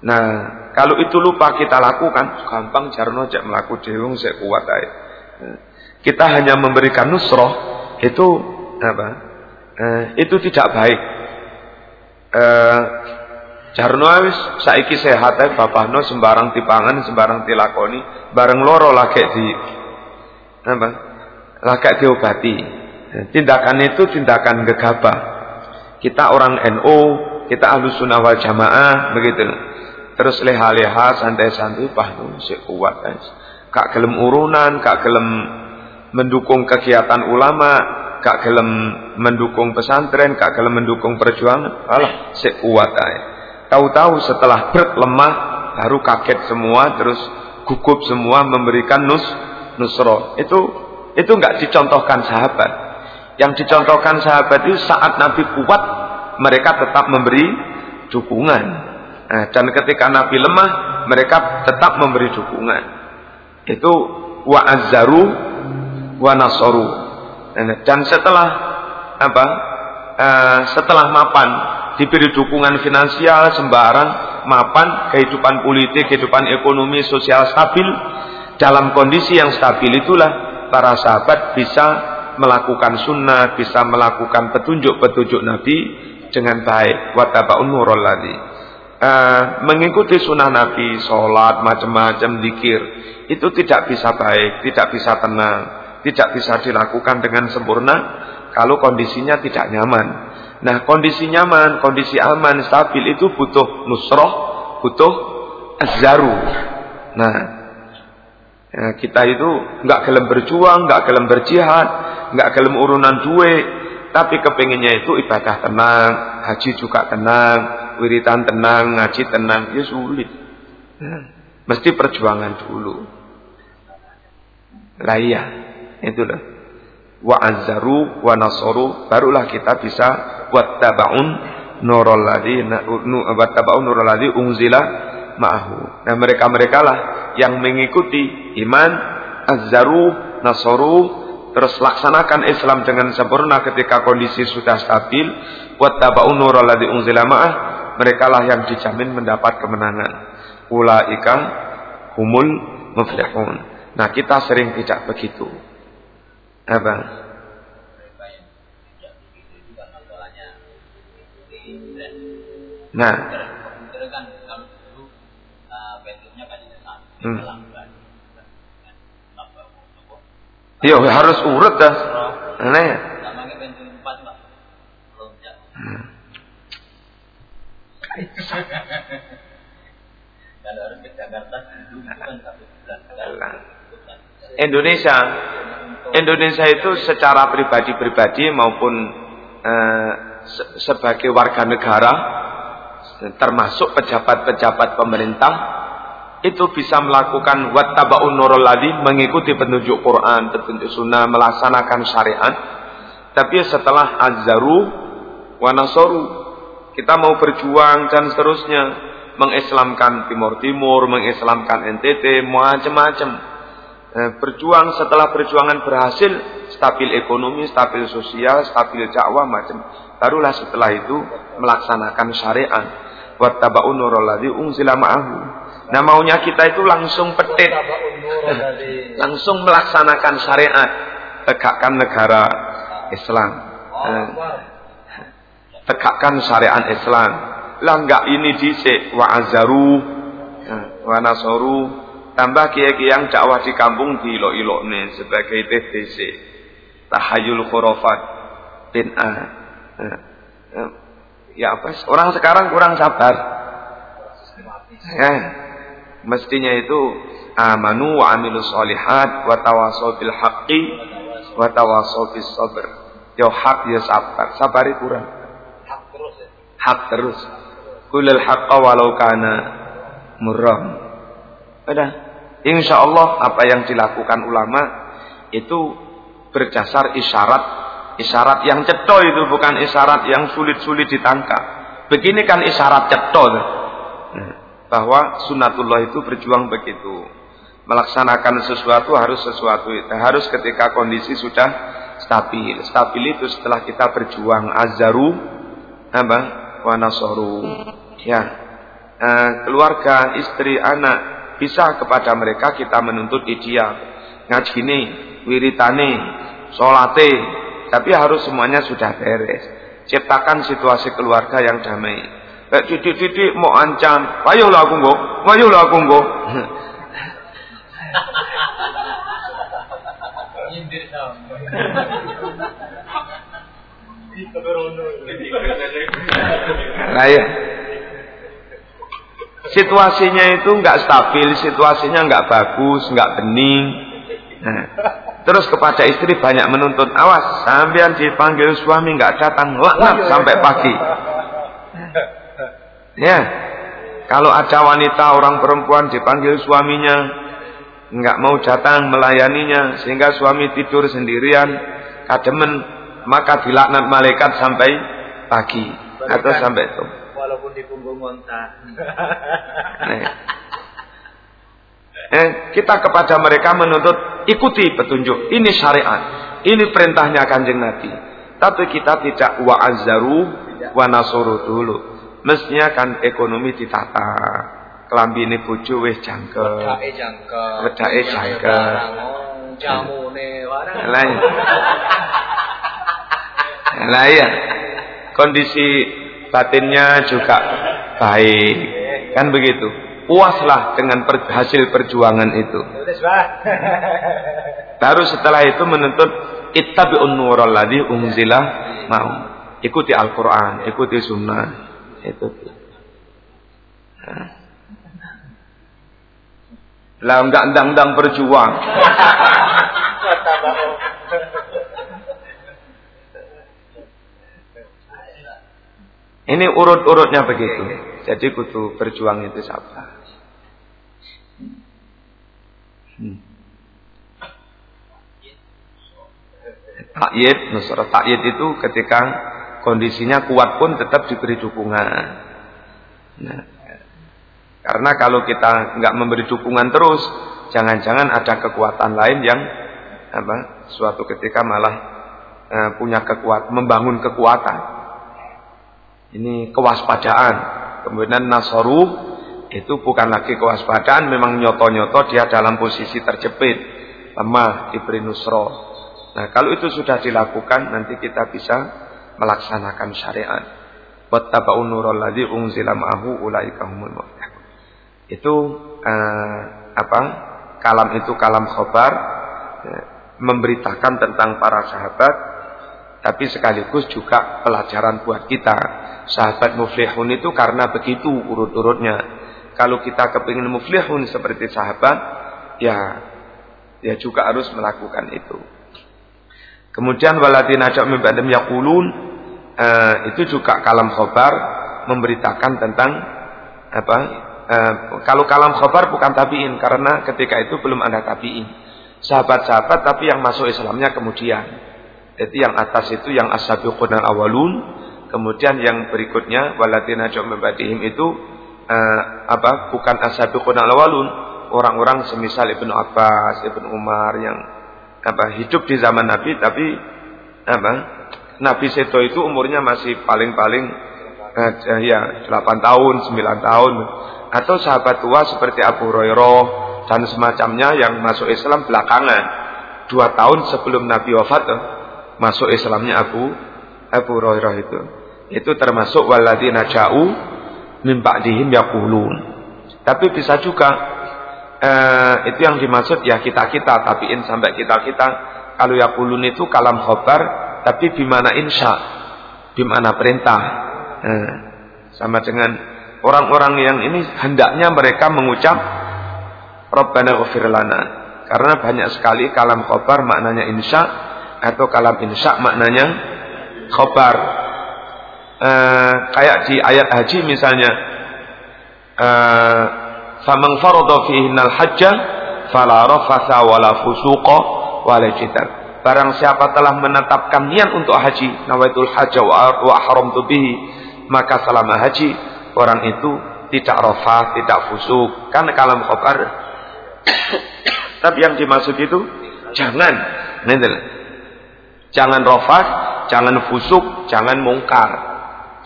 Nah, kalau itu lupa kita lakukan, gampang jarno cek melaku dewung saya kuat aja. Nah, kita hanya memberikan nusroh itu apa? Eh, itu tidak baik. Eh, jarno wis saiki sehat ae bapakno sembarang dipangan, sembarang dilakoni, bareng loro lagi di apa? lagak diobati. Tindakan itu tindakan gegabah. Kita orang NU, kita ahlu sunnah wal jamaah, begitu. Terus leha-leha, santai-santai, tuh si kuat guys. Kak gelem urunan, kak gelem mendukung kegiatan ulama, kak gelem mendukung pesantren, kak gelem mendukung perjuangan. Alah, si kuat guys. Tahu-tahu setelah berat lemah, baru kaget semua, terus gugup semua memberikan nus nusro. Itu itu enggak dicontohkan sahabat. Yang dicontohkan sahabat itu saat Nabi kuat, mereka tetap memberi dukungan. Nah, dan ketika Nabi lemah, mereka tetap memberi dukungan. Itu wa azzaru wa nasoru. Dan setelah apa? Uh, setelah mapan diberi dukungan finansial sembarang mapan kehidupan politik kehidupan ekonomi sosial stabil dalam kondisi yang stabil itulah para sahabat bisa melakukan sunnah, bisa melakukan petunjuk-petunjuk Nabi dengan baik. Wataba'un nurul ladhi. Uh, mengikuti sunnah Nabi, sholat, macam-macam, dikir, itu tidak bisa baik, tidak bisa tenang, tidak bisa dilakukan dengan sempurna kalau kondisinya tidak nyaman. Nah, kondisi nyaman, kondisi aman, stabil itu butuh nusroh, butuh azzaru. Nah, Ya, kita itu nggak kelem berjuang, nggak kelem berjihad, nggak kelem urunan duit, tapi kepinginnya itu ibadah tenang, haji juga tenang, wiritan tenang, ngaji tenang, ya sulit. Ya, mesti perjuangan dulu. Lah iya, itulah. Wa azzaru wa nasaru, barulah kita bisa wattabaun nurul ladzi wattabaun nurul ladzi unzila ma'ahu. Nah mereka-mereka lah yang mengikuti iman, azzaru, nasoru, terus laksanakan Islam dengan sempurna ketika kondisi sudah stabil, wattaba'u nurul ladzi unzila ma'ah, mereka lah yang dijamin mendapat kemenangan. Ulaika humul muflihun. Nah, kita sering tidak begitu. Apa? Nah, Hmm. Iya harus urut dah. Nah, ya. Indonesia Indonesia itu secara pribadi-pribadi maupun eh, se sebagai warga negara termasuk pejabat-pejabat pemerintah itu bisa melakukan wattaba'un nurul ladhi mengikuti petunjuk Quran, petunjuk sunnah, melaksanakan syariat. Tapi setelah azzaru wa nasoru kita mau berjuang dan seterusnya mengislamkan Timur Timur, mengislamkan NTT, macam-macam. Eh, berjuang setelah perjuangan berhasil, stabil ekonomi, stabil sosial, stabil dakwah macam. Barulah setelah itu melaksanakan syariat. Wattaba'un nurul ladzi unzila ma'ahu. Nah maunya kita itu langsung petit. <laughs> langsung melaksanakan syariat. Tegakkan negara Islam. Eh, tegakkan syariat Islam. Lah enggak ini dhisik wa azaru eh, wa nasoru tambah kiai-kiai yang dakwah di kampung di ilo nih sebagai TTC tahayul khurafat. Bin A ya apa orang sekarang kurang sabar. Ya mestinya itu amanu wa amilus solihat wa tawasau bil haqqi wa tawasau bis sabr. Ya hak ya sabar. Sabar kurang. Hak terus ya? Hak terus. Kulil haqqa walau kana murram. Udah insyaallah apa yang dilakukan ulama itu berdasar isyarat Isyarat yang ceto itu bukan isyarat yang sulit-sulit ditangkap. Begini kan isyarat ceto. Nah, bahwa sunatullah itu berjuang begitu. Melaksanakan sesuatu harus sesuatu. Harus ketika kondisi sudah stabil. Stabil itu setelah kita berjuang azaru apa? Wanasoru. Ya. Eh, keluarga, istri, anak bisa kepada mereka kita menuntut ideal. Ngajine, wiritane, solate, tapi harus semuanya sudah beres. Ciptakan situasi keluarga yang damai. Kayak titik-titik mau ancam, ayolah aku nggo, ayolah aku nggo. Nah ya. Situasinya itu nggak stabil, situasinya nggak bagus, nggak bening. Nah, Terus kepada istri banyak menuntut, awas, sampean dipanggil suami nggak datang, laknat sampai pagi. Ya, kalau ada wanita orang perempuan dipanggil suaminya, nggak mau datang melayaninya, sehingga suami tidur sendirian, kademen, maka dilaknat malaikat sampai pagi atau sampai itu. Walaupun di punggung. Nah, Eh, kita kepada mereka menuntut ikuti petunjuk. Ini syariat. Ini perintahnya kanjeng Nabi. Tapi kita tidak wa'azzaru wa nasuru dulu. Mestinya kan ekonomi ditata. Kelambi ini bojo wis jangke. Wedake jangke. Wedake jangke. Jamune Lain. Lah iya. Kondisi batinnya juga baik. Kan begitu puaslah dengan per, hasil perjuangan itu. Baru setelah itu menuntut ittabi'un ladzi unzila mau. Ikuti Al-Qur'an, ikuti sunnah. Itu. Lah enggak ndang-ndang berjuang. Ini urut-urutnya begitu. Jadi kutu berjuang itu sabar. Hmm. Takyid, nusrat takyid itu ketika kondisinya kuat pun tetap diberi dukungan. Nah, karena kalau kita nggak memberi dukungan terus, jangan-jangan ada kekuatan lain yang apa? Suatu ketika malah uh, punya kekuatan, membangun kekuatan. Ini kewaspadaan. Kemudian nasoru itu bukan lagi kewaspadaan, memang nyoto-nyoto dia dalam posisi terjepit, lemah, diberi nusro. Nah, kalau itu sudah dilakukan, nanti kita bisa melaksanakan syariat. Wattaba'un nurul ladzi unzila ma'ahu ulaika. Itu eh, apa? Kalam itu kalam khobar eh, memberitakan tentang para sahabat tapi sekaligus juga pelajaran buat kita. Sahabat muflihun itu karena begitu urut-urutnya. Kalau kita kepingin muflihun seperti sahabat, ya ya juga harus melakukan itu. Kemudian waladina ja'u min ba'dihim yaqulun uh, itu juga kalam khobar memberitakan tentang apa? Uh, kalau kalam khobar bukan tabiin karena ketika itu belum ada tabiin. Sahabat-sahabat tapi yang masuk Islamnya kemudian. Jadi yang atas itu yang as-sabiqun awalun, kemudian yang berikutnya min ba'dihim itu uh, apa? Bukan as-sabiqun awalun, orang-orang semisal Ibnu Abbas, Ibnu Umar yang apa hidup di zaman Nabi tapi apa Nabi Seto itu umurnya masih paling-paling eh, ya 8 tahun, 9 tahun atau sahabat tua seperti Abu Hurairah dan semacamnya yang masuk Islam belakangan dua tahun sebelum Nabi wafat eh, masuk Islamnya Abu Abu Hurairah itu itu termasuk waladina ja'u min ba'dihim yaqulun. Tapi bisa juga eh, itu yang dimaksud ya kita-kita tabiin sampai kita-kita. Kalau yakulun itu kalam khobar tapi bimana insya bimana perintah. Eh, sama dengan orang-orang yang ini hendaknya mereka mengucap Rabbana ghafir karena banyak sekali kalam khobar maknanya insya atau kalam insya maknanya khobar eh, kayak di ayat haji misalnya eh, Faman farada fihinnal hajja fala rafasa wala fusuqa wala jidal. Barang siapa telah menetapkan niat untuk haji, nawaitul hajja wa haramtu bihi, maka selama haji orang itu tidak rafa, tidak fusuk. Karena kalam khabar. <coughs> Tapi yang dimaksud itu jangan Jangan rafa, jangan fusuk, jangan mungkar,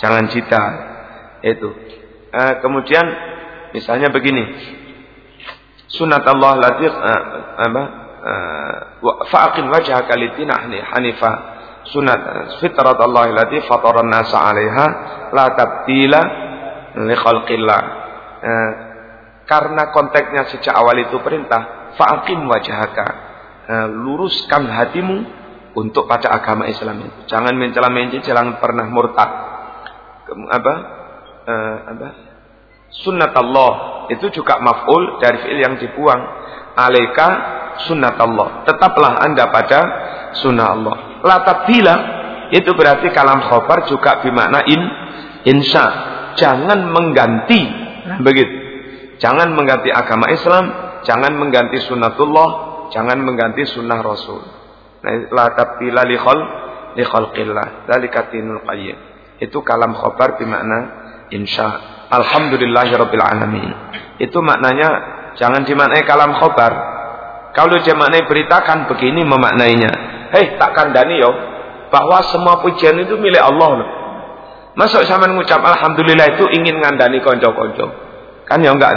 jangan jidal. Itu. Eh, kemudian Misalnya begini. Sunat Allah lati uh, apa? Uh, fa'aqim wajhaka litina hanifa. Sunat fitrat Allah lati fataran nasa 'alaiha la tabdila li khalqillah. Uh, karena konteksnya sejak awal itu perintah, fa'aqim wajhaka. Uh, luruskan hatimu untuk pada agama Islam itu. Jangan mencela-mencela, jangan pernah murtad. Apa? Uh, apa? Sunnat Allah itu juga maf'ul dari fi'il yang dibuang. Alaika sunnat Allah. Tetaplah anda pada sunnah Allah. La tabdila itu berarti kalam khobar juga bermakna in insya. Jangan mengganti begitu. Jangan mengganti agama Islam, jangan mengganti sunnatullah, jangan mengganti sunnah Rasul. Nah, la tabdila li khol li khalqillah. Dzalika qayyim. Itu kalam khobar bermakna insya. Alhamdulillahirabbil alamin. Itu maknanya jangan dimaknai kalam khobar. Kalau dimaknai beritakan begini memaknainya. Hei, tak kandani yo bahwa semua pujian itu milik Allah loh. Masuk sama mengucap alhamdulillah itu ingin ngandani konco-konco. Kan ya enggak.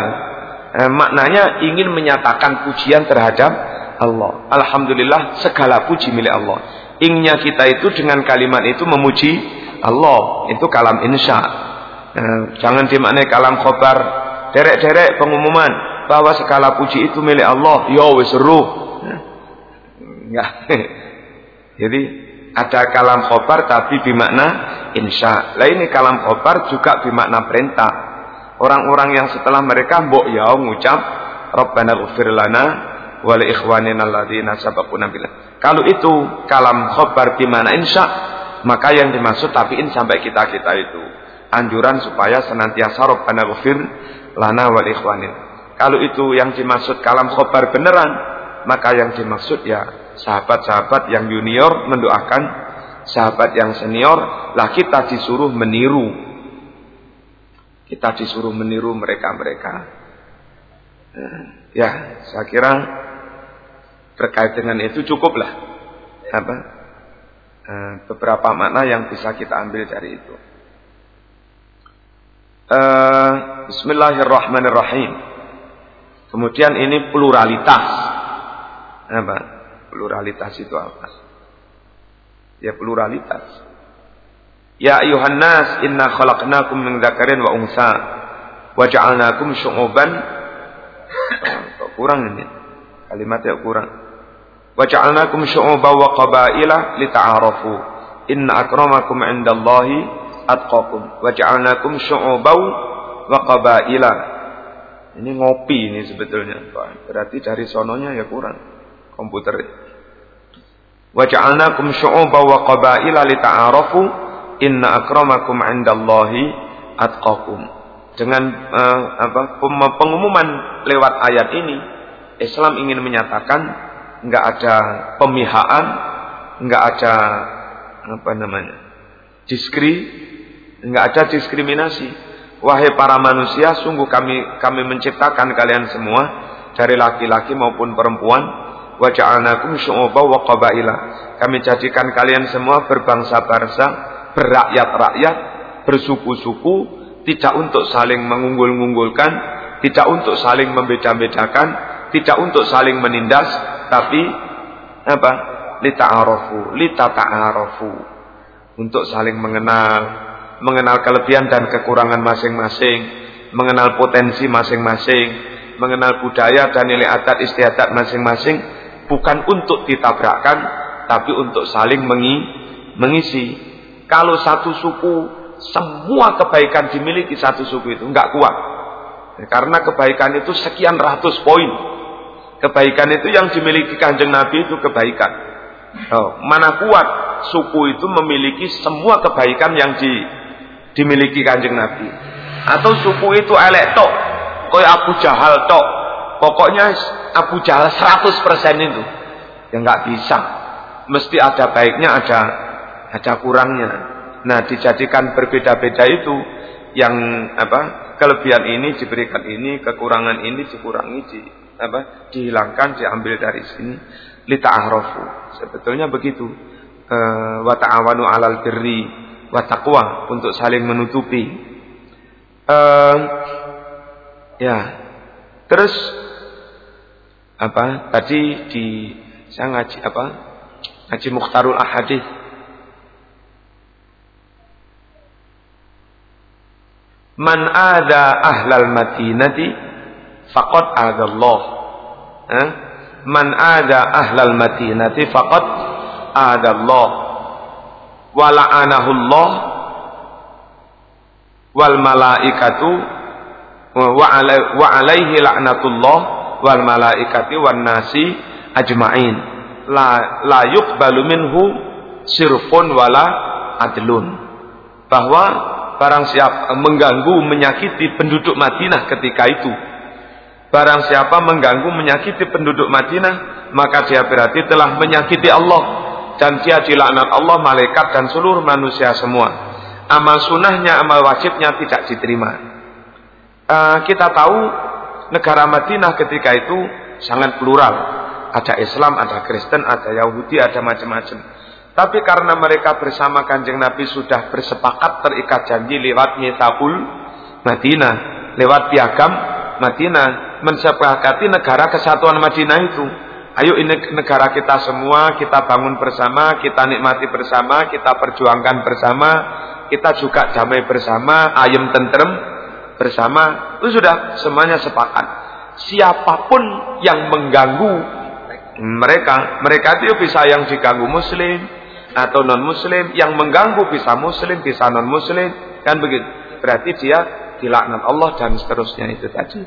Eh, maknanya ingin menyatakan pujian terhadap Allah. Alhamdulillah segala puji milik Allah. Ingnya kita itu dengan kalimat itu memuji Allah. Itu kalam insya. Eh, jangan dimaknai kalam khobar. Derek-derek pengumuman. Bahwa segala puji itu milik Allah. Ya wis seru. Enggak <laughs> jadi ada kalam khobar tapi bimakna insya. Lah ini kalam khobar juga bimakna perintah. Orang-orang yang setelah mereka mbok ya ngucap Rabbana ghfir lana wa li ikhwanina alladziina sabaquna billah. Kalau itu kalam khobar bimakna insya maka yang dimaksud tabiin sampai kita-kita itu anjuran supaya senantiasa Rabbana ghafir lana wal ikhwanin. Kalau itu yang dimaksud kalam khobar beneran, maka yang dimaksud ya sahabat-sahabat yang junior mendoakan sahabat yang senior, lah kita disuruh meniru. Kita disuruh meniru mereka-mereka. Eh, ya, saya kira terkait dengan itu cukuplah. Apa? Eh, beberapa makna yang bisa kita ambil dari itu. Uh, Bismillahirrahmanirrahim. Kemudian ini pluralitas. Apa? Pluralitas itu apa? Ya pluralitas. Ya ayuhan nas inna khalaqnakum min dzakarin wa unsa wa ja'alnakum syu'uban oh, kurang ini. Kalimatnya kurang. Wa qabaila lita'arafu. Inna akramakum 'indallahi atqakum wa ja'alnakum syu'ubaw wa qabaila. Ini ngopi ini sebetulnya. Berarti dari sononya ya kurang komputer. Wa ja'alnakum syu'uban wa qabaila lita'arafu inna akramakum 'indallahi atqakum. Dengan uh, apa pengumuman lewat ayat ini Islam ingin menyatakan enggak ada pemihaan, enggak ada apa namanya? diskri, enggak ada diskriminasi. Wahai para manusia, sungguh kami kami menciptakan kalian semua dari laki-laki maupun perempuan. Wa ja'alnakum syu'uba wa qabaila. Kami jadikan kalian semua berbangsa-bangsa, berakyat-rakyat, bersuku-suku, tidak untuk saling mengunggul-unggulkan, tidak untuk saling membeda-bedakan, tidak untuk saling menindas, tapi apa? Lita'arofu, litata'arofu. Untuk saling mengenal, mengenal kelebihan dan kekurangan masing-masing, mengenal potensi masing-masing, mengenal budaya dan nilai adat istiadat masing-masing, bukan untuk ditabrakkan, tapi untuk saling mengi, mengisi. Kalau satu suku semua kebaikan dimiliki satu suku itu nggak kuat, karena kebaikan itu sekian ratus poin. Kebaikan itu yang dimiliki kanjeng Nabi itu kebaikan. Oh, mana kuat suku itu memiliki semua kebaikan yang di dimiliki kanjeng Nabi. Atau suku itu elek tok, koy Abu Jahal tok. Pokoknya Abu Jahal 100% itu. Ya nggak bisa. Mesti ada baiknya, ada ada kurangnya. Nah, dijadikan berbeda-beda itu yang apa? Kelebihan ini diberikan ini, kekurangan ini dikurangi di apa? dihilangkan, diambil dari sini. Lita'ahrafu. Sebetulnya begitu. E, wa 'alal birri wa untuk saling menutupi. Uh, ya, terus apa? Tadi di saya ngaji apa? Ngaji Mukhtarul Ahadith. Man ada ahlal madinati faqad adallah. Eh? Man ada ahlal madinati faqad adallah. Wala'anahullah. Wal malaikatu. Wa alaihi la'natullah. Wal malaikati wan nasi ajmain. La la yuqbalu minhu sirfun wala adlun. Bahwa barang siapa mengganggu menyakiti penduduk Madinah ketika itu barang siapa mengganggu menyakiti penduduk Madinah maka dia berarti telah menyakiti Allah dan dia dilaknat Allah, malaikat dan seluruh manusia semua. Amal sunnahnya, amal wajibnya tidak diterima. Uh, kita tahu negara Madinah ketika itu sangat plural. Ada Islam, ada Kristen, ada Yahudi, ada macam-macam. Tapi karena mereka bersama kanjeng Nabi sudah bersepakat terikat janji lewat Mitabul Madinah, lewat piagam Madinah, mensepakati negara kesatuan Madinah itu. Ayo ini negara kita semua, kita bangun bersama, kita nikmati bersama, kita perjuangkan bersama, kita juga damai bersama, ayam tentrem bersama. Itu sudah semuanya sepakat. Siapa pun yang mengganggu mereka, mereka itu bisa yang diganggu muslim atau non muslim, yang mengganggu bisa muslim, bisa non muslim, kan begitu. Berarti dia dilaknat Allah dan seterusnya itu tadi.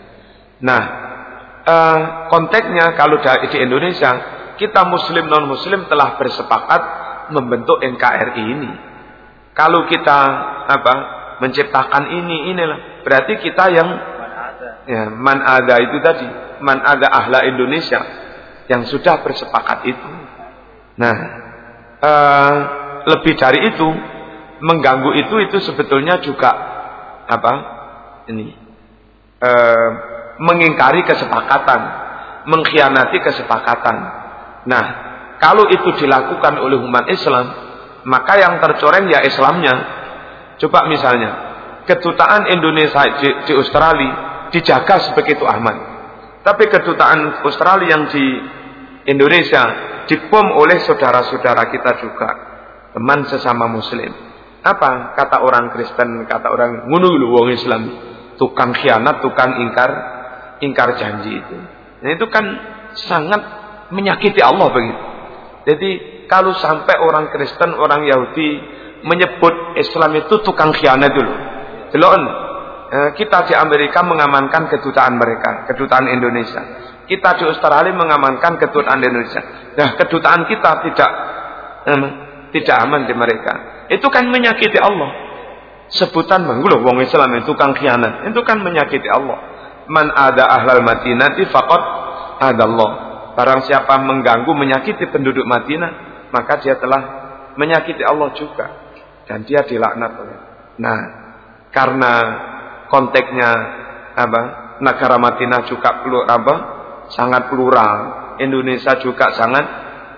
Nah, uh, konteksnya kalau di Indonesia kita muslim non muslim telah bersepakat membentuk NKRI ini. Kalau kita apa menciptakan ini inilah berarti kita yang ya, man ada itu tadi man ada ahla Indonesia yang sudah bersepakat itu. Nah uh, lebih dari itu mengganggu itu itu sebetulnya juga apa ini uh, mengingkari kesepakatan, mengkhianati kesepakatan. Nah, kalau itu dilakukan oleh umat Islam, maka yang tercoreng ya Islamnya. Coba misalnya, kedutaan Indonesia di, di Australia dijaga sebegitu aman. Tapi kedutaan Australia yang di Indonesia dibom oleh saudara-saudara kita juga, teman sesama muslim. Apa kata orang Kristen, kata orang ngunu wong Islam, tukang khianat, tukang ingkar ingkar janji itu. Nah, itu kan sangat menyakiti Allah begitu. Jadi kalau sampai orang Kristen, orang Yahudi menyebut Islam itu tukang khianat dulu. Delon, eh, kita di Amerika mengamankan kedutaan mereka, kedutaan Indonesia. Kita di Australia mengamankan kedutaan Indonesia. Nah, kedutaan kita tidak tidak aman di mereka. Itu kan menyakiti Allah. Sebutan menguluh wong Islam itu kan khianat. Itu kan menyakiti Allah. Man ada ahlal madinati faqad ada Allah. Barang siapa mengganggu menyakiti penduduk Madinah, maka dia telah menyakiti Allah juga dan dia dilaknat oleh. Nah, karena konteksnya apa? Negara Madinah juga plural apa? Sangat plural. Indonesia juga sangat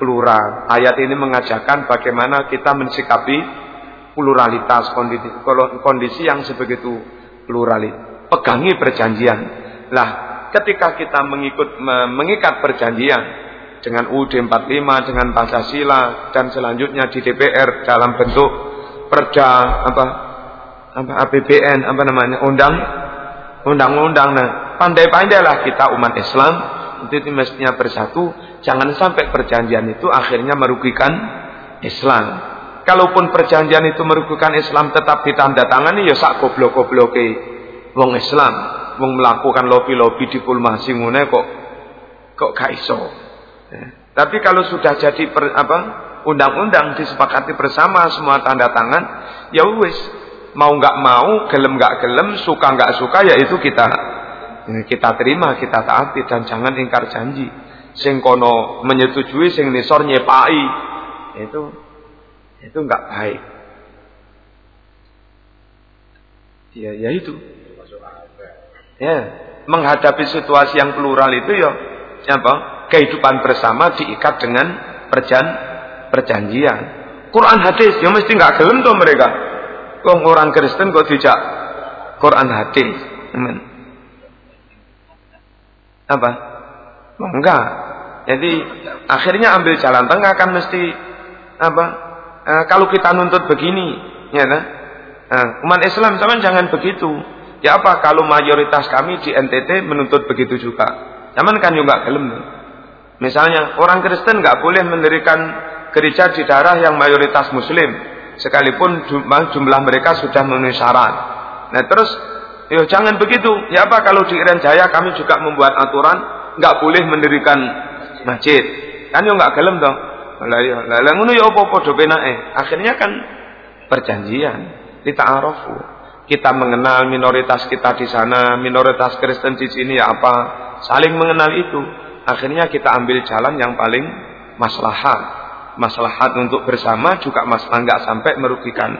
plural. Ayat ini mengajarkan bagaimana kita mensikapi pluralitas kondisi, kondisi yang sebegitu pluralis. Pegangi perjanjian. Lah, ketika kita mengikut mengikat perjanjian dengan UUD 45, dengan Pancasila dan selanjutnya di DPR dalam bentuk perda apa apa APBN apa namanya undang undang-undang nah pandai-pandailah kita umat Islam itu mestinya bersatu Jangan sampai perjanjian itu akhirnya merugikan Islam. Kalaupun perjanjian itu merugikan Islam tetap ditandatangani ya sak goblok-gobloke wong Islam, wong melakukan lobby-lobby diplomasi ngene kok kok gak iso. Ya. Tapi kalau sudah jadi per, apa undang-undang disepakati bersama semua tanda tangan, ya wis mau nggak mau, gelem nggak gelem, suka nggak suka ya itu kita kita terima, kita taati dan jangan ingkar janji sing kono menyetujui sing nisor nyepai itu itu enggak baik. Ya ya itu. Ya menghadapi situasi yang plural itu ya apa? Kehidupan bersama diikat dengan perjan perjanjian. Quran hadis ya mesti enggak gelem tuh mereka. Kok orang Kristen kok dijak Quran hadis. Amen. apa? Enggak. Jadi akhirnya ambil jalan tengah kan mesti apa? E, kalau kita nuntut begini, ya nah? E, umat Islam zaman jangan begitu. Ya apa kalau mayoritas kami di NTT menuntut begitu juga. Zaman kan juga gelem. Misalnya orang Kristen nggak boleh mendirikan gereja di daerah yang mayoritas Muslim, sekalipun jumlah mereka sudah memenuhi syarat. Nah terus, yo jangan begitu. Ya apa kalau di Iren Jaya kami juga membuat aturan nggak boleh mendirikan masjid. Kan yo nggak gelem dong. Lah ya, lah ngono ya apa-apa do penake. Akhirnya kan perjanjian, kita arafu. Kita mengenal minoritas kita di sana, minoritas Kristen di sini ya apa, saling mengenal itu. Akhirnya kita ambil jalan yang paling maslahat. Maslahat untuk bersama juga masalah nggak sampai merugikan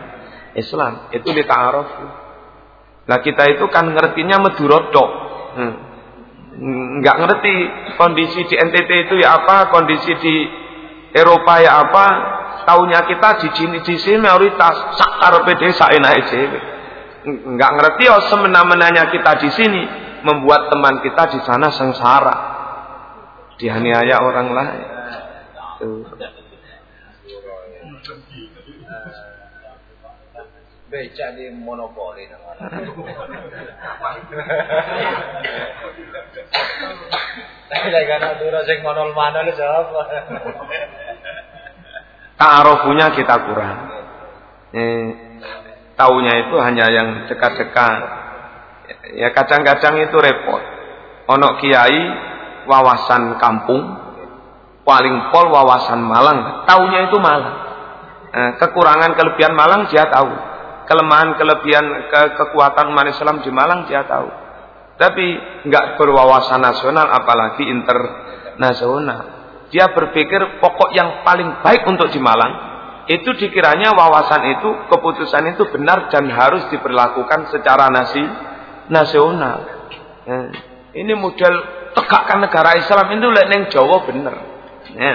Islam. Itu kita arafu. Nah kita itu kan ngertinya medurodok. Hmm nggak ngerti kondisi di NTT itu ya apa, kondisi di Eropa ya apa, tahunya kita di sini di sini mayoritas sakar PD enak dhewe. Nggak ngerti oh semena-menanya kita di sini membuat teman kita di sana sengsara. Dianiaya orang lain. Tuh. Becak di monopoli Tapi karena dura sing monol manol jawab. Ta'arufunya kita kurang. Eh, taunya itu hanya yang dekat-dekat. Ya kadang-kadang itu repot. Ono kiai wawasan kampung, paling pol wawasan Malang, taunya itu Malang. Eh, kekurangan kelebihan Malang dia tahu kelemahan kelebihan ke kekuatan umat Islam di Malang dia tahu. Tapi nggak berwawasan nasional apalagi internasional. Dia berpikir pokok yang paling baik untuk di Malang itu dikiranya wawasan itu keputusan itu benar dan harus diberlakukan secara nasi nasional. Nah, ini model tegakkan negara Islam itu neng Jawa bener. Ya.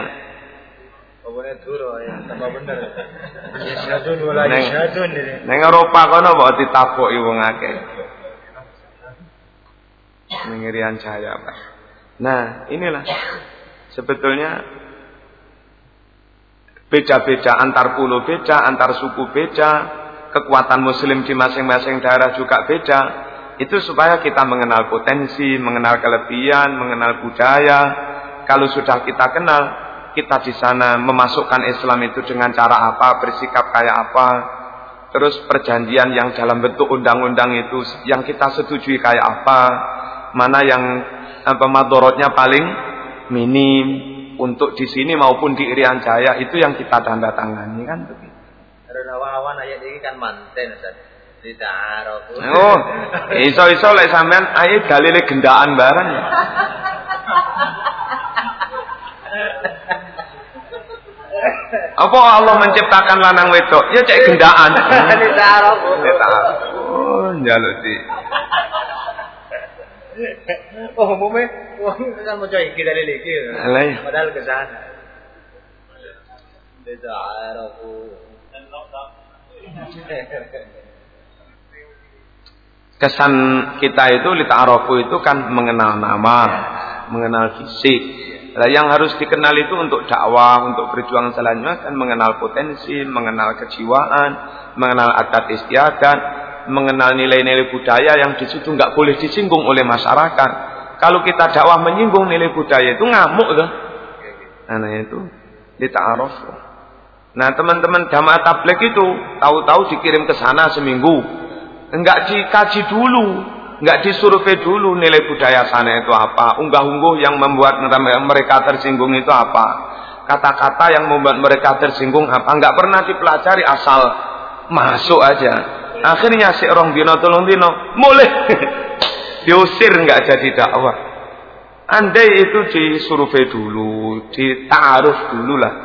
Ya, isyadun <laughs> ini. Neng Eropa kono mbok ditaboki wong akeh. Ning Jaya, Pak. Nah, inilah sebetulnya beda-beda antar pulau beda, antar suku beda, kekuatan muslim di masing-masing daerah juga beda. Itu supaya kita mengenal potensi, mengenal kelebihan, mengenal budaya. Kalau sudah kita kenal, kita di sana memasukkan Islam itu dengan cara apa, bersikap kayak apa, terus perjanjian yang dalam bentuk undang-undang itu yang kita setujui kayak apa, mana yang apa madorotnya paling minim, untuk di sini maupun di Irian Jaya itu yang kita tanda tangani kan begitu. Awan ayat ini kan manten Tidak Oh, iso-iso lek sampean ayat dalile gendaan bareng. <laughs> Apa Allah menciptakan lanang wedok? Ya cek gendaan. Oh, njaluk sih. Oh, umumnya, wong kan mau coy kita dari iki. Padahal ke sana. Ta'arafu. Kesan kita itu lita'arafu itu kan mengenal nama, mengenal fisik. Nah, yang harus dikenal itu untuk dakwah, untuk perjuangan selanjutnya kan mengenal potensi, mengenal kejiwaan, mengenal adat istiadat, mengenal nilai-nilai budaya yang di situ nggak boleh disinggung oleh masyarakat. Kalau kita dakwah menyinggung nilai budaya itu ngamuk tuh. Nah, itu dita'aruf. Nah, teman-teman jamaah tabligh itu tahu-tahu dikirim ke sana seminggu. Enggak dikaji dulu, enggak disurvei dulu nilai budaya sana itu apa, unggah-ungguh yang membuat mereka tersinggung itu apa. Kata-kata yang membuat mereka tersinggung apa, enggak pernah dipelajari asal masuk aja. Akhirnya si orang dino tolong dino, mulai <laughs> diusir nggak jadi dakwah. Andai itu disurvei dulu, ditaruh dulu lah.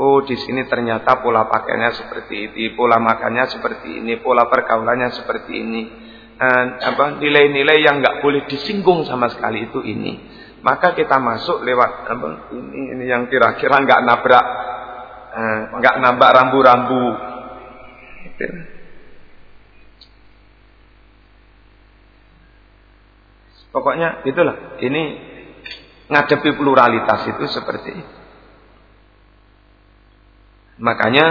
Oh di sini ternyata pola pakainya seperti ini, pola makannya seperti ini, pola pergaulannya seperti ini. Dan apa nilai-nilai yang nggak boleh disinggung sama sekali itu ini. Maka kita masuk lewat apa ini ini yang kira-kira nggak nabrak eh, nggak eh, nambah rambu-rambu. Gitu. Pokoknya itulah. Ini ngadepi pluralitas itu seperti itu. Makanya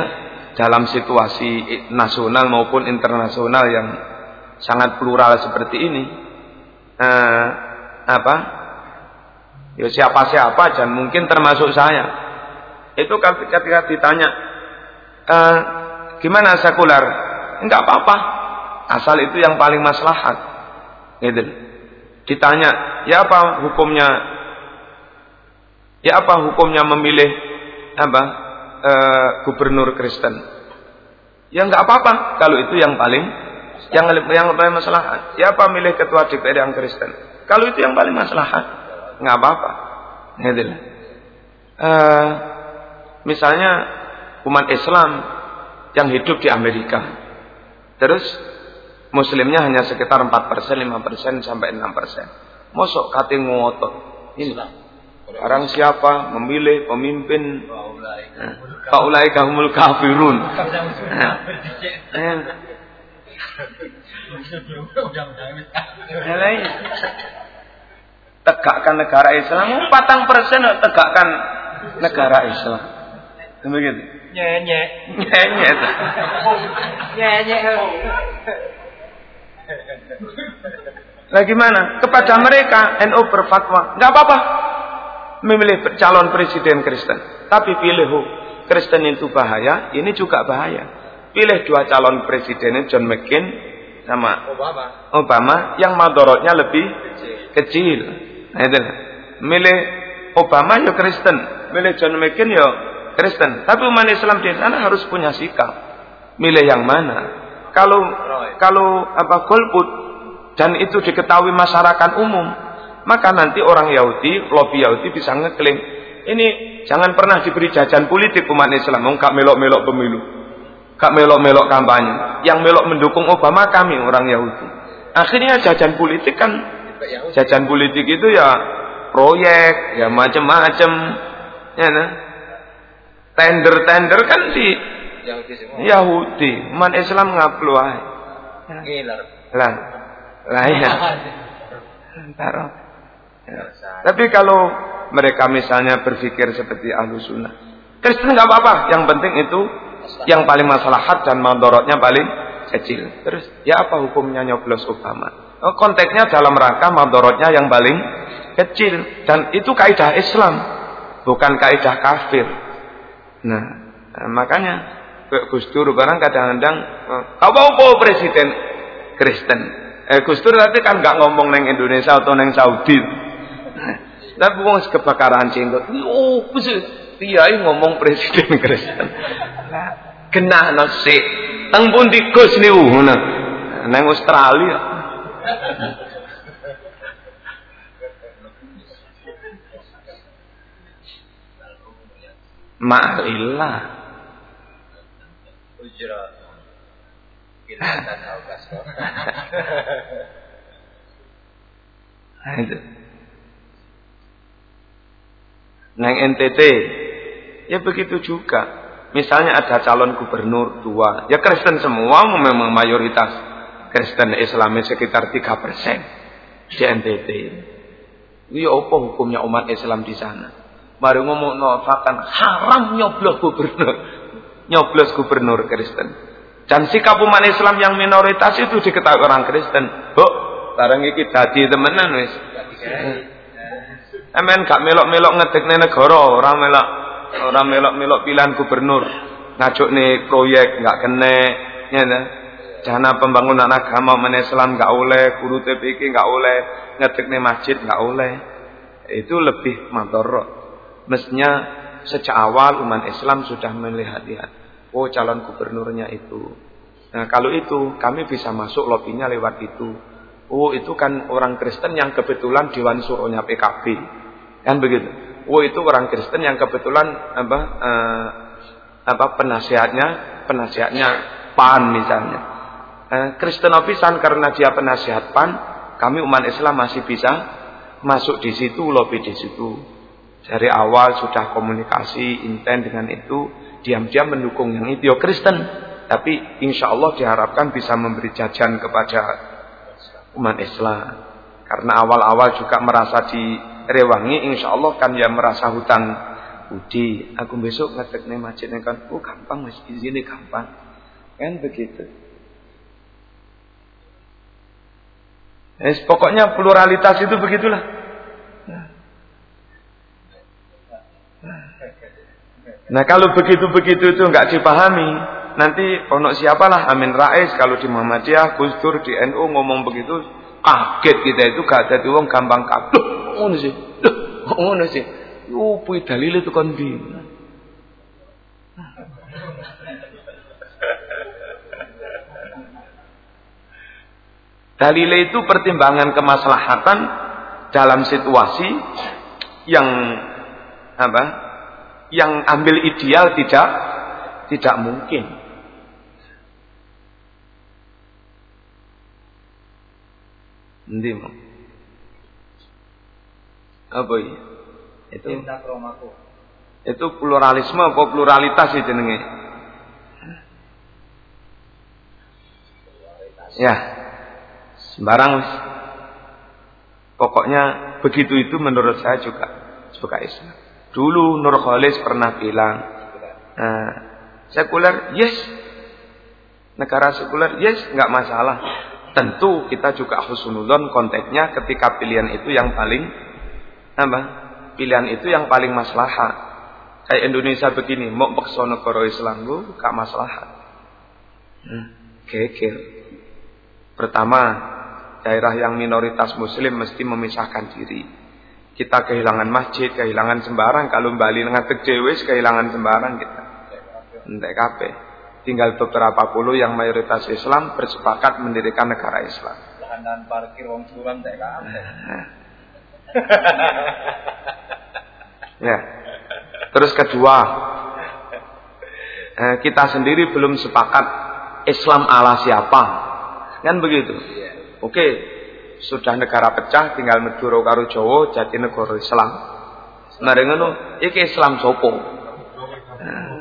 dalam situasi nasional maupun internasional yang sangat plural seperti ini, eh, apa? Ya siapa siapa dan mungkin termasuk saya. Itu ketika ditanya, eh, gimana sekular? Enggak apa-apa, asal itu yang paling maslahat. Gitu. Ditanya, ya apa hukumnya? Ya apa hukumnya memilih apa e, gubernur Kristen? Ya nggak apa-apa kalau itu yang paling yang yang paling masalah. Ya apa milih ketua DPR yang Kristen? Kalau itu yang paling masalah, nggak apa-apa. Gitu. E, misalnya umat Islam yang hidup di Amerika, terus Muslimnya hanya sekitar 4 persen, 5 persen sampai 6 persen. Mosok kate ngotot. Ini Orang siapa memilih pemimpin Faulai kahumul kafirun. <laughs> Tegakkan negara Islam, patang persen tegakkan negara Islam. Begitu. Nyenyek. Nyenyek. Nyenyek. Nah gimana? Kepada mereka NU berfatwa, nggak apa-apa memilih calon presiden Kristen, tapi pilih Kristen itu bahaya, ini juga bahaya. Pilih dua calon presiden John McCain sama Obama. Obama yang madorotnya lebih kecil. kecil. Nah, itu. Milih Obama ya Kristen, milih John McCain ya Kristen. Tapi umat Islam di sana harus punya sikap. Milih yang mana? kalau kalau apa golput dan itu diketahui masyarakat umum, maka nanti orang Yahudi, lobby Yahudi bisa ngeklaim ini jangan pernah diberi jajan politik umat Islam, enggak melok-melok pemilu, enggak melok-melok kampanye, yang melok mendukung Obama kami orang Yahudi. Akhirnya jajan politik kan jajan politik itu ya proyek, ya macam-macam, ya nah. Tender-tender kan di Yahudi semua. Yahudi, umat Islam ngaplu ae. Lah. Lah <laughs> ya. Taro. Ya. Tapi kalau mereka misalnya berpikir seperti ahlu sunnah. Kristen nggak apa-apa. Yang penting itu yang paling maslahat dan mandorotnya paling kecil. Terus ya apa hukumnya nyoblos Obama? Oh, konteksnya dalam rangka mandorotnya yang paling kecil dan itu kaidah Islam bukan kaidah kafir. Nah, nah makanya Gus Dur barang kadang-kadang apa apa presiden Kristen. Eh Gus Dur tadi kan nggak ngomong neng Indonesia atau neng Saudi. Tapi wong kebakaran cendot. Oh, kiai ngomong presiden Kristen. Kena nasi. Teng pundi Gus niku ngono. Nang Australia. Ma'illah. Kita tahu kasih. Neng NTT, ya begitu juga. Misalnya ada calon gubernur dua, ya Kristen semua memang mayoritas Kristen Islam sekitar tiga persen di NTT. Ya apa hukumnya umat Islam di sana? Mari ngomong notakan haram nyoblos gubernur, <laughs> nyoblos gubernur Kristen. Dan sikap umat Islam yang minoritas itu diketahui orang Kristen. Oh, barang iki dadi temenan wis. Emen gak melok-melok ngedekne negara, ora melok ora melok-melok pilihan gubernur. nih proyek gak kene, ya Dana pembangunan agama men Islam gak oleh, guru TPK gak oleh, ngedekne masjid gak oleh. Itu lebih madorot. Mestinya sejak awal umat Islam sudah melihat-lihat. Oh calon gubernurnya itu. Nah kalau itu kami bisa masuk lobinya lewat itu. Oh itu kan orang Kristen yang kebetulan Dewan Suronya PKB. Kan begitu. Oh itu orang Kristen yang kebetulan apa eh, apa penasihatnya penasihatnya PAN misalnya. Eh, Kristen opisan karena dia penasihat PAN, kami umat Islam masih bisa masuk di situ, lobby di situ. Dari awal sudah komunikasi intent dengan itu, diam-diam mendukung yang itu. Yo Kristen, tapi insya Allah diharapkan bisa memberi jajan kepada umat Islam. Karena awal-awal juga merasa direwangi, insya Allah kan ya merasa hutang budi. Aku besok ngetek nih masjid kan, oh gampang mas, sini gampang, kan begitu. Yes, pokoknya pluralitas itu begitulah. Nah kalau begitu-begitu itu nggak dipahami, nanti ono siapalah Amin Rais kalau di Muhammadiyah, Gus Dur di NU ngomong begitu, kaget kita itu gak ada wong gampang kabeh. Ngono sih. Ngono sih. Yo puy dalil itu kan di. Dalil itu pertimbangan kemaslahatan dalam situasi yang apa? Yang ambil ideal tidak tidak mungkin. Mau. Apa ya? Itu itu pluralisme apa pluralitas itu jenenge? Ya. Sembarang Pokoknya begitu itu menurut saya juga suka Islam. Dulu Nur Khalis pernah bilang, nah, sekuler yes, negara sekuler yes, nggak masalah. Tentu kita juga husnudon konteksnya ketika pilihan itu yang paling apa? Pilihan itu yang paling maslahat. Kayak Indonesia begini, mau paksa negara Islam lu gak maslahat. Hmm, geger. Pertama, daerah yang minoritas muslim mesti memisahkan diri. Kita kehilangan masjid, kehilangan sembarang. Kalau Bali ngadeg dewe kehilangan sembarang kita. Entek kabeh tinggal beberapa puluh yang mayoritas Islam bersepakat mendirikan negara Islam. Lahan dan parkir wong suram tak Ya. Terus kedua, eh, kita sendiri belum sepakat Islam ala siapa. Kan begitu. Iya. Oke, sudah negara pecah tinggal Madura karo Jawa jadi negara Islam. Mari ngono, iki Islam sopo? Nah.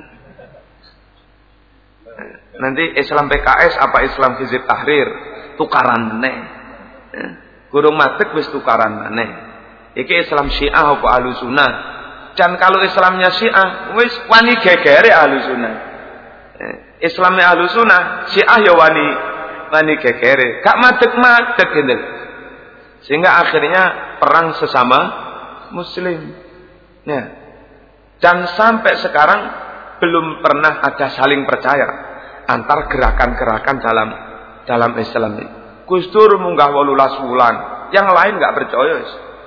Nanti Islam PKS apa Islam Hizib Tahrir tukaran meneh. Ya. Gurung matek wis tukaran meneh. Iki Islam Syiah apa Ahlussunnah. Dan kalau Islamnya Syiah wis wani gegere Ahlussunnah. Ya. Islamnya Ahlussunnah, Syiah ya wani wani gegere. Gak madek-madek gitu. Sehingga akhirnya perang sesama muslim. Ya. Dan sampai sekarang belum pernah ada saling percaya antar gerakan-gerakan dalam dalam Islam ini. Gus Dur munggah walulas wulan, yang lain nggak percaya.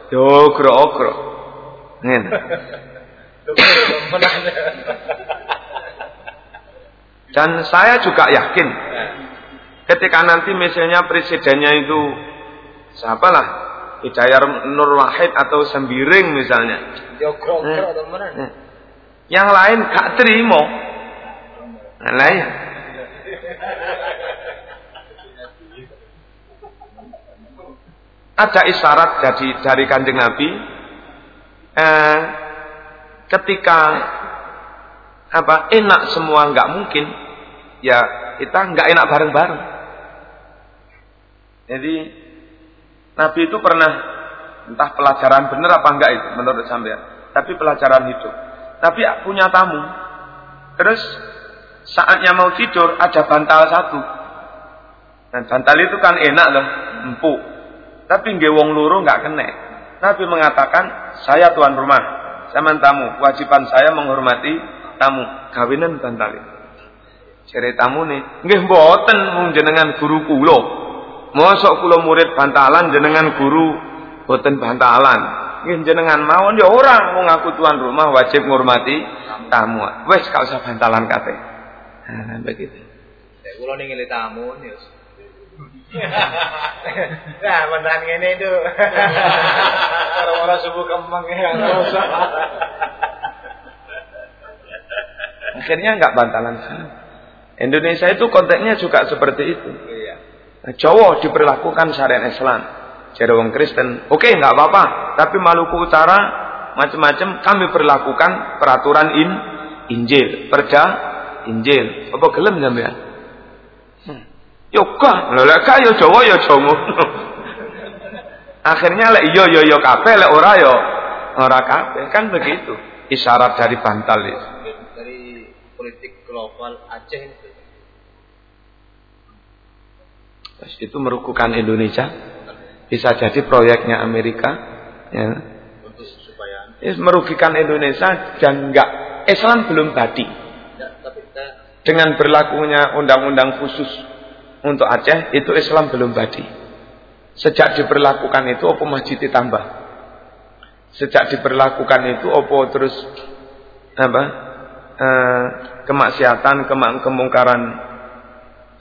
Yo gro gro. Dan saya juga yakin ketika nanti misalnya presidennya itu siapalah Hidayat Nur Wahid atau Sembiring misalnya. Yang lain gak terima. Nah, lain. Ada isyarat dari dari kanjeng Nabi eh, ketika apa enak semua nggak mungkin ya kita nggak enak bareng-bareng. Jadi Nabi itu pernah entah pelajaran benar apa enggak itu menurut sampean, tapi pelajaran hidup. Nabi punya tamu. Terus saatnya mau tidur ada bantal satu. Dan bantal itu kan enak loh, empuk. Tapi nggak wong luru nggak kena. Nabi mengatakan, saya tuan rumah, saya tamu. Kewajiban saya menghormati tamu. Kawinan bantal itu. Cere tamu nih, nggih mboten mung jenengan guru kula. Mosok kula murid bantalan jenengan guru boten bantalan. Nggih jenengan mawon ya orang mau ngaku tuan rumah wajib menghormati tamu. Wes gak usah bantalan kabeh. Nah, begitu. Nek kula ning tamu nih. <laughs> Nah, beneran ngene itu. <laughs> Orang-orang subuh kembang yang Akhirnya enggak bantalan Indonesia itu konteksnya juga seperti itu. Iya. Nah, Jawa diperlakukan syariat Islam. Jadi orang Kristen, oke okay, nggak apa-apa. Tapi Maluku Utara macam-macam kami perlakukan peraturan in Injil, perda Injil. Apa gelem sampean? Hmm. Yo kah, lha lek yo Jawa yo Jawa. <laughs> Akhirnya lek yo yo yo kabeh lek ora yo ora kabeh kan begitu. Isyarat dari bantal itu. Dari politik global Aceh itu itu merukukan Indonesia. Bisa jadi proyeknya Amerika. Ya. Ya, merugikan Indonesia dan enggak Islam belum badi. Dengan berlakunya undang-undang khusus untuk Aceh itu Islam belum badi. Sejak diberlakukan itu apa masjid ditambah? Sejak diberlakukan itu apa terus apa? Eh, kemaksiatan, kemungkaran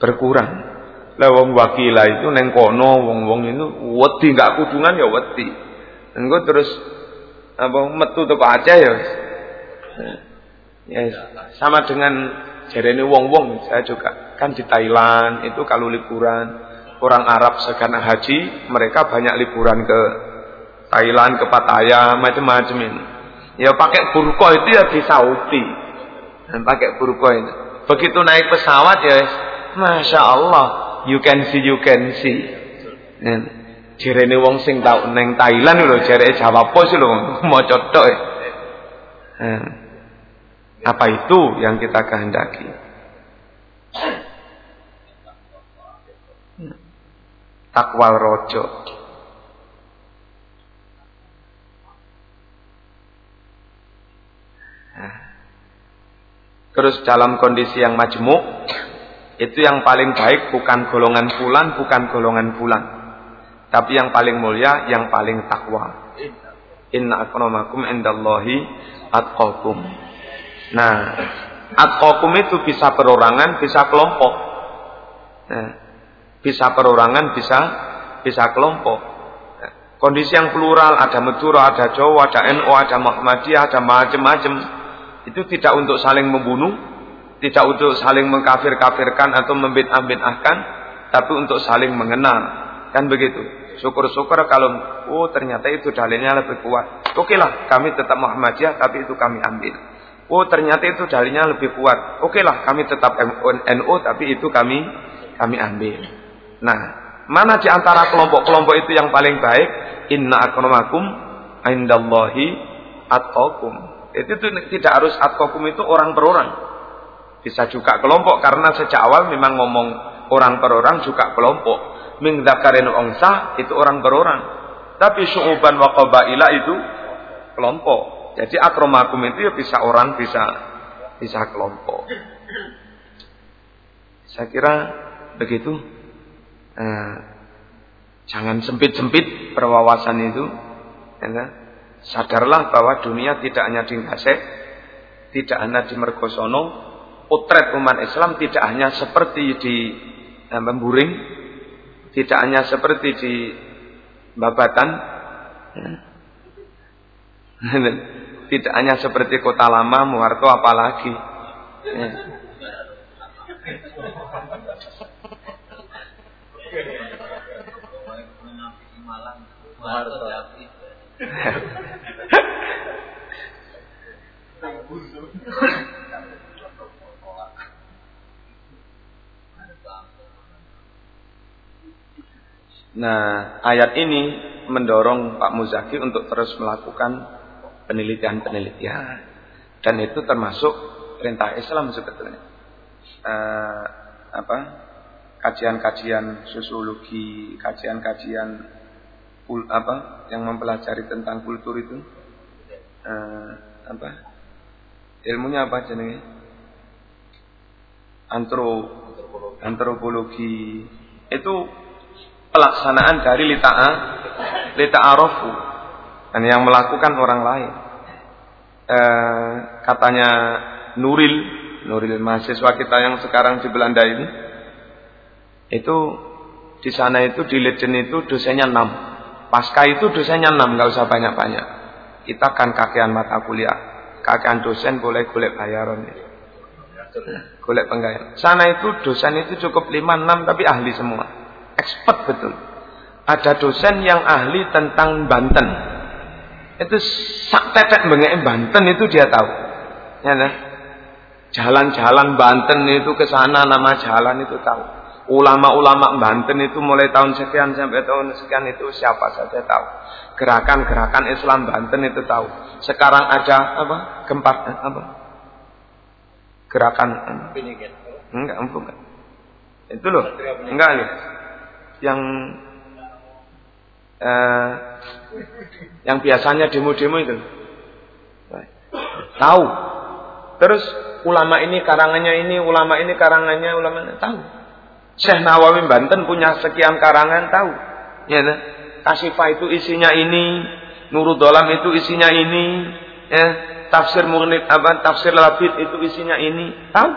berkurang. Lah wong wakila itu neng kono wong-wong itu wedi nggak kudungan ya wedi. Engko terus apa metu teko Aceh ya. Ya sama dengan jarene wong-wong saya juga kan di Thailand itu kalau liburan orang Arab sekarang haji mereka banyak liburan ke Thailand ke Pattaya macam-macam ini. Ya pakai burko itu ya di Saudi. Dan pakai burko itu. Begitu naik pesawat ya, masya Allah you can see you can see. Nen jerene wong sing tau neng Thailand lho jere Jawa Pos lho maca tok. Eh. Apa itu yang kita kehendaki? Takwal rojo. Nah. Terus dalam kondisi yang majmuk itu yang paling baik bukan golongan fulan, bukan golongan fulan. Tapi yang paling mulia, yang paling takwa. Inna akramakum indallahi atqakum. Nah, atqakum itu bisa perorangan, bisa kelompok. Nah, bisa perorangan, bisa bisa kelompok. Nah, kondisi yang plural, ada Madura, ada Jawa, ada NU, ada Muhammadiyah, ada macam-macam. Itu tidak untuk saling membunuh, tidak untuk saling mengkafir-kafirkan atau membid'ah-bid'ahkan, tapi untuk saling mengenal. Kan begitu. Syukur-syukur kalau oh ternyata itu dalilnya lebih kuat. Oke lah, kami tetap Muhammadiyah tapi itu kami ambil. Oh ternyata itu dalilnya lebih kuat. Oke lah, kami tetap NU tapi itu kami kami ambil. Nah, mana di antara kelompok-kelompok itu yang paling baik? Inna akramakum indallahi atqakum. Itu tidak harus atqakum itu orang per orang. Bisa juga kelompok karena sejak awal memang ngomong orang per orang juga kelompok. Min dzakarin ongsa itu orang per orang. Tapi syu'uban wa qabaila itu kelompok. Jadi akromakum itu ya bisa orang bisa bisa kelompok. Saya kira begitu. Eh, jangan sempit-sempit perwawasan itu. Ya, kan? Sadarlah bahwa dunia tidak hanya di Ngasek, tidak hanya di Mergosono, potret umat Islam tidak hanya seperti di eh, Memburing, tidak hanya seperti di Babatan, ya. <laughs> tidak hanya seperti kota lama, Muarto apalagi. Ya. Nah, ayat ini mendorong Pak Muzaki untuk terus melakukan penelitian-penelitian. Dan itu termasuk perintah Islam sebetulnya. Uh, apa? Kajian-kajian sosiologi, kajian-kajian apa yang mempelajari tentang kultur itu uh, apa ilmunya apa jenenge antro antropologi itu pelaksanaan dari lita'a lita'arofu dan yang melakukan orang lain. E, katanya Nuril, Nuril mahasiswa kita yang sekarang di Belanda ini, itu di sana itu di Leiden itu dosennya 6. Pasca itu dosennya 6, nggak usah banyak-banyak. Kita kan kakean mata kuliah. Kakean dosen boleh golek bayaran. Golek penggayaan. Sana itu dosen itu cukup 5 6 tapi ahli semua expert betul. Ada dosen yang ahli tentang Banten. Itu sak tetek mengenai Banten itu dia tahu. Ya nah. Jalan-jalan Banten itu ke sana nama jalan itu tahu. Ulama-ulama Banten itu mulai tahun sekian sampai tahun sekian itu siapa saja tahu. Gerakan-gerakan Islam Banten itu tahu. Sekarang ada apa? Gempa apa? Gerakan enggak, enggak. Itu loh. Enggak loh yang eh, yang biasanya demo-demo itu. Tahu. Terus ulama ini karangannya ini, ulama ini karangannya, ulama ini tahu. Syekh Nawawi Banten punya sekian karangan tahu. Ya, nah. Kasifah itu isinya ini, Nurul Dolam itu isinya ini, ya. Tafsir Murnid apa tafsir Labid itu isinya ini, tahu.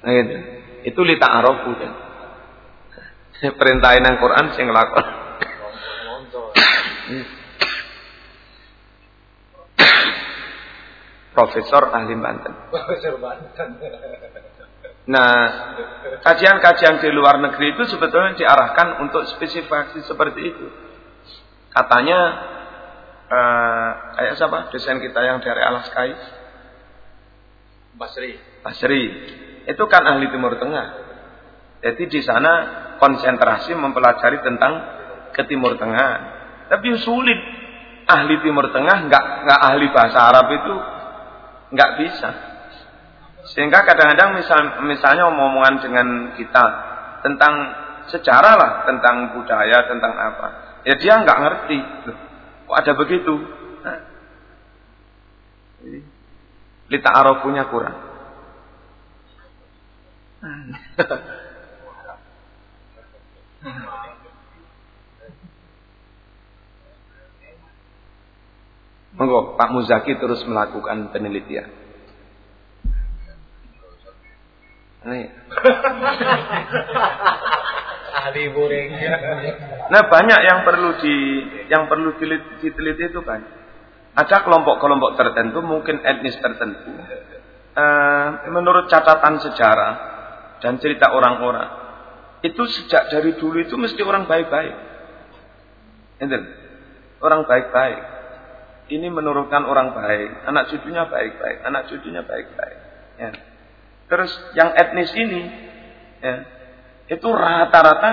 Nah, gitu. Itu lita arofu kan. Perintahin yang Quran sing nglakon. Profesor ahli Banten. Profesor Banten. Nah, kajian-kajian di luar negeri itu sebetulnya diarahkan untuk spesifikasi seperti itu. Katanya, eh, kayak siapa? Desain kita yang dari Alaska. Basri. Basri. Itu kan ahli Timur Tengah. Jadi di sana konsentrasi mempelajari tentang ke Timur Tengah. Tapi sulit. Ahli Timur Tengah nggak nggak ahli bahasa Arab itu nggak bisa. Sehingga kadang-kadang misal, misalnya omongan dengan kita tentang sejarah lah, tentang budaya, tentang apa. Ya dia nggak ngerti. Kok ada begitu? Lita punya kurang. <laughs> Monggo Pak Muzaki terus melakukan penelitian. Ahli buring. Nah banyak yang perlu di yang perlu diteliti itu kan. Ada kelompok-kelompok tertentu, mungkin etnis tertentu. Uh, menurut catatan sejarah dan cerita orang-orang, itu sejak dari dulu itu mesti orang baik-baik. Orang baik-baik. Ini menurunkan orang baik. Anak cucunya baik-baik. Anak cucunya baik-baik. Ya. Terus yang etnis ini, ya, itu rata-rata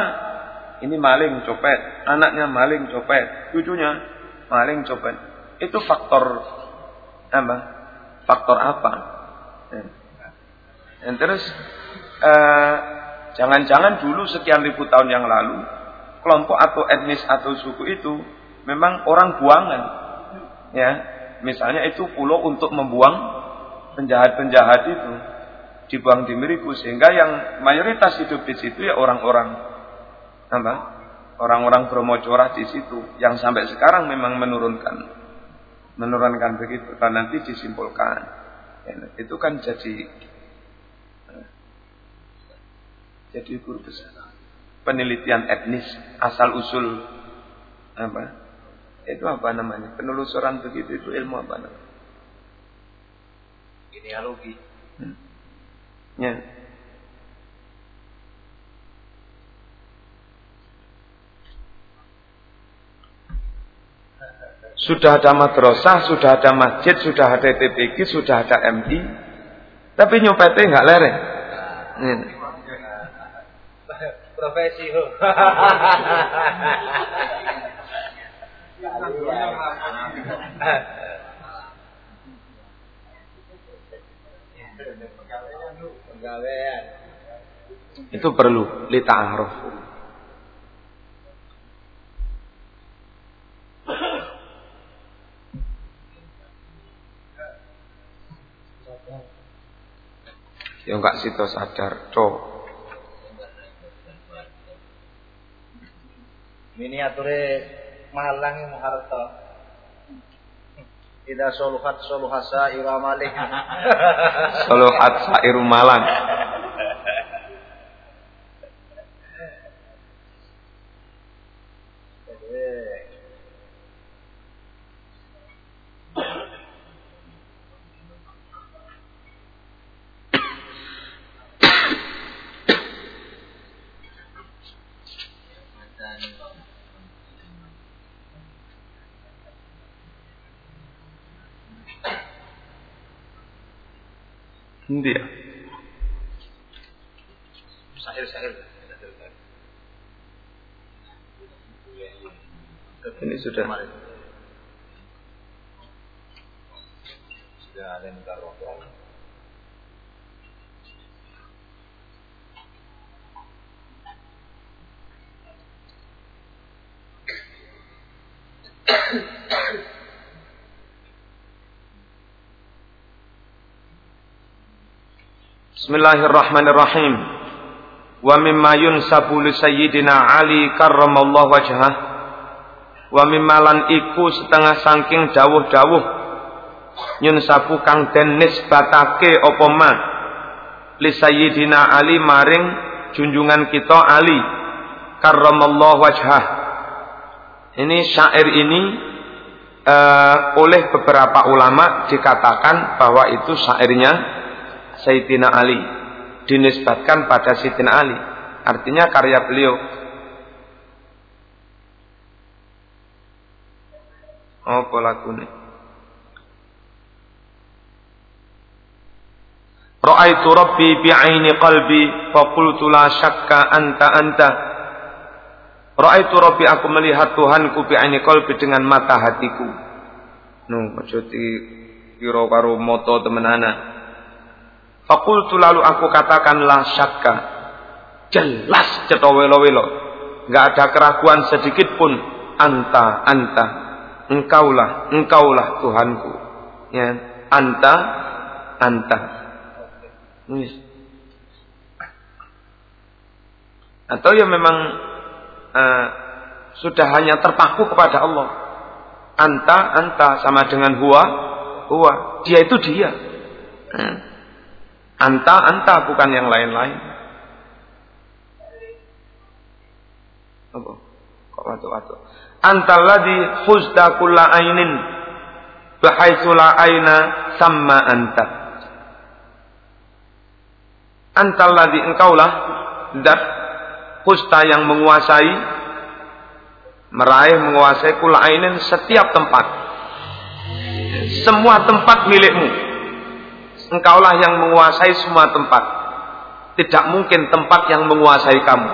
ini maling copet, anaknya maling copet, cucunya maling copet. Itu faktor apa? Faktor apa? Ya. Dan terus uh, Jangan-jangan dulu sekian ribu tahun yang lalu, kelompok atau etnis atau suku itu memang orang buangan. Ya, misalnya itu pulau untuk membuang penjahat-penjahat itu dibuang di Meriku sehingga yang mayoritas hidup di situ ya orang-orang apa? orang-orang Bromo Corah di situ yang sampai sekarang memang menurunkan menurunkan begitu dan nanti disimpulkan ya, itu kan jadi jadi guru besar penelitian etnis asal usul apa itu apa namanya penelusuran begitu itu ilmu apa namanya genealogi hmm. ya Sudah ada madrasah, sudah ada masjid, sudah ada TPG, sudah ada MI. Tapi nyopetnya nggak lereng. Ini. Profesi. <laughs> Itu perlu lita'aruf. Ya enggak situ sadar, to. Miniature malang muharto. Ida soluhat soluhasa iramalik. soluhat sairu malang. India. Sahir-sahir. Ini sudah. Sudah ada yang Bismillahirrahmanirrahim. Wa mimma yunsabu li sayyidina Ali karramallahu wajhah. Wa mimma lan iku setengah saking dawuh-dawuh yunsabu kang den nisbatake apa ma li sayyidina Ali maring junjungan kita Ali karramallahu wajhah. Ini syair ini uh, oleh beberapa ulama dikatakan bahwa itu syairnya Sayyidina Ali dinisbatkan pada Sayyidina Ali. Artinya karya beliau. Apa lagune? Ra'aitu Rabbi bi'aini qalbi faqultu la syakka anta anta. Ra'aitu Rabbi aku melihat Tuhanku bi'aini qalbi dengan mata hatiku. Nu aja kira karo moto temenana Fakultu lalu aku katakan la syakka. Jelas ceto welo-welo. Gak ada keraguan sedikit pun. Anta, anta. Engkaulah, engkaulah Tuhanku. Ya, anta, anta. Atau ya memang uh, sudah hanya terpaku kepada Allah. Anta, anta sama dengan huwa, huwa. Dia itu dia. Hmm. Anta, anta bukan yang lain-lain. Apa? Kok watu-watu? Anta ladhi khuzda kulla ainin aina sama anta. Anta ladhi engkaulah dat khuzda yang menguasai meraih menguasai kulla ainin setiap tempat. Semua tempat milikmu Engkaulah yang menguasai semua tempat. Tidak mungkin tempat yang menguasai kamu.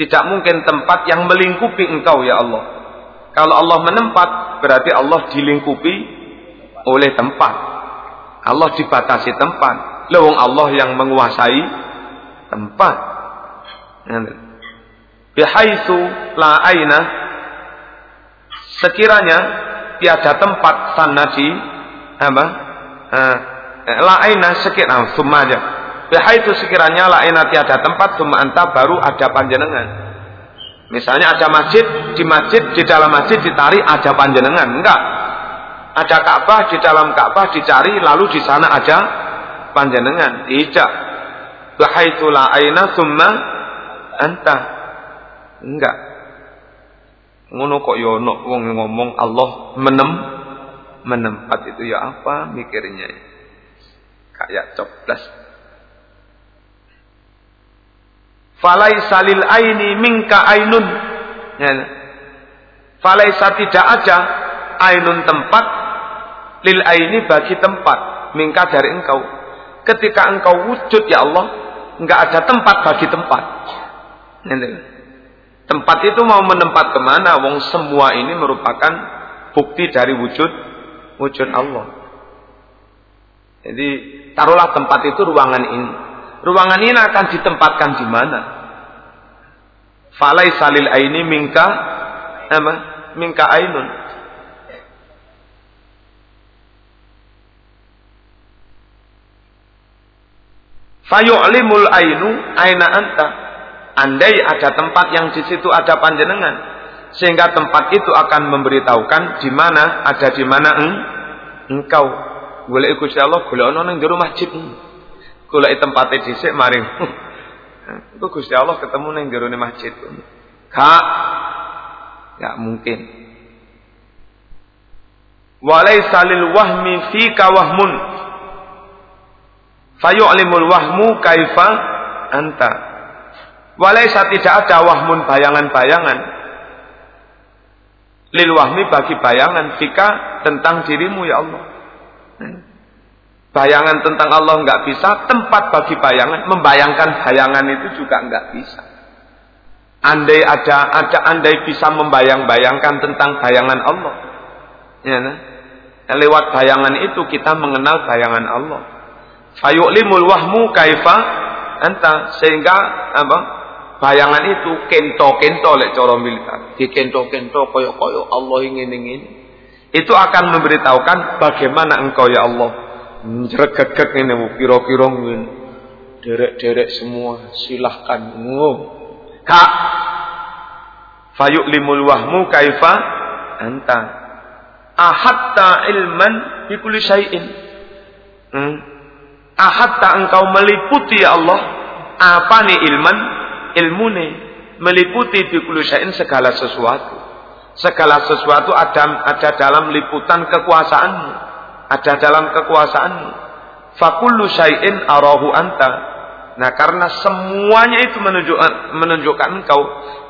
Tidak mungkin tempat yang melingkupi engkau ya Allah. Kalau Allah menempat, berarti Allah dilingkupi oleh tempat. Allah dibatasi tempat. Lewong Allah yang menguasai tempat. Bihaitsu la aina sekiranya tiada tempat sana di apa? Uh, la'aina sekiranya summa aja itu sekiranya la'aina tiada tempat summa anta baru ada panjenengan Misalnya ada masjid, di masjid, di dalam masjid ditarik ada panjenengan. Enggak. Ada Ka'bah, di dalam Ka'bah dicari, lalu di sana ada panjenengan. Tidak. Bahaitulah aina summa anta. Enggak. Ngono kok yono ya wong ngomong Allah menem menempat itu ya apa mikirnya kayak coblas Falaisa lil aini minka ainun. Ya. Falaisa tidak ada ainun tempat lil aini bagi tempat minka dari engkau. Ketika engkau wujud ya Allah, enggak ada tempat bagi tempat. Ya. Tempat itu mau menempat ke mana? Wong semua ini merupakan bukti dari wujud wujud Allah. Jadi taruhlah tempat itu ruangan ini. Ruangan ini akan ditempatkan di mana? Falai salil aini mingka apa? Mingka ainun. Fayu'limul ainu aina anta. Andai ada tempat yang di situ ada panjenengan, sehingga tempat itu akan memberitahukan di mana ada di mana eng, engkau. Boleh ikut Allah, boleh ono ning jero masjid golek tempate dhisik maring. Itu Gusti Allah ketemu ning jero masjid. Kak, ya mungkin. Walaysa lil wahmi fika wahmun. Fayu'limul wahmu kaifa anta. Walaysa tidak ada wahmun bayangan-bayangan. Lil wahmi bagi bayangan fika tentang dirimu ya Allah. Bayangan tentang Allah nggak bisa, tempat bagi bayangan, membayangkan bayangan itu juga nggak bisa. Andai ada, ada andai bisa membayang-bayangkan tentang bayangan Allah, ya, nah? lewat bayangan itu kita mengenal bayangan Allah. Fayu'limul wahmu kaifa anta sehingga apa? Bayangan itu kento-kento lek cara militer. Di kento-kento koyo-koyo Allah ingin ingin. Itu akan memberitahukan bagaimana engkau ya Allah Jregegek ini kira-kira derek-derek semua, silahkan. Oh. Kak, fayuk limul wahmu kaifa anta. Ahatta ilman bikuli syai'in. Hmm. Ahatta engkau meliputi ya Allah. Apa nih ilman? Ilmu nih. Meliputi bikuli syai'in segala sesuatu. Segala sesuatu ada, ada dalam liputan kekuasaanmu ada dalam kekuasaanmu. Fakullu syai'in arahu anta. Nah karena semuanya itu menunjukkan, menunjukkan engkau,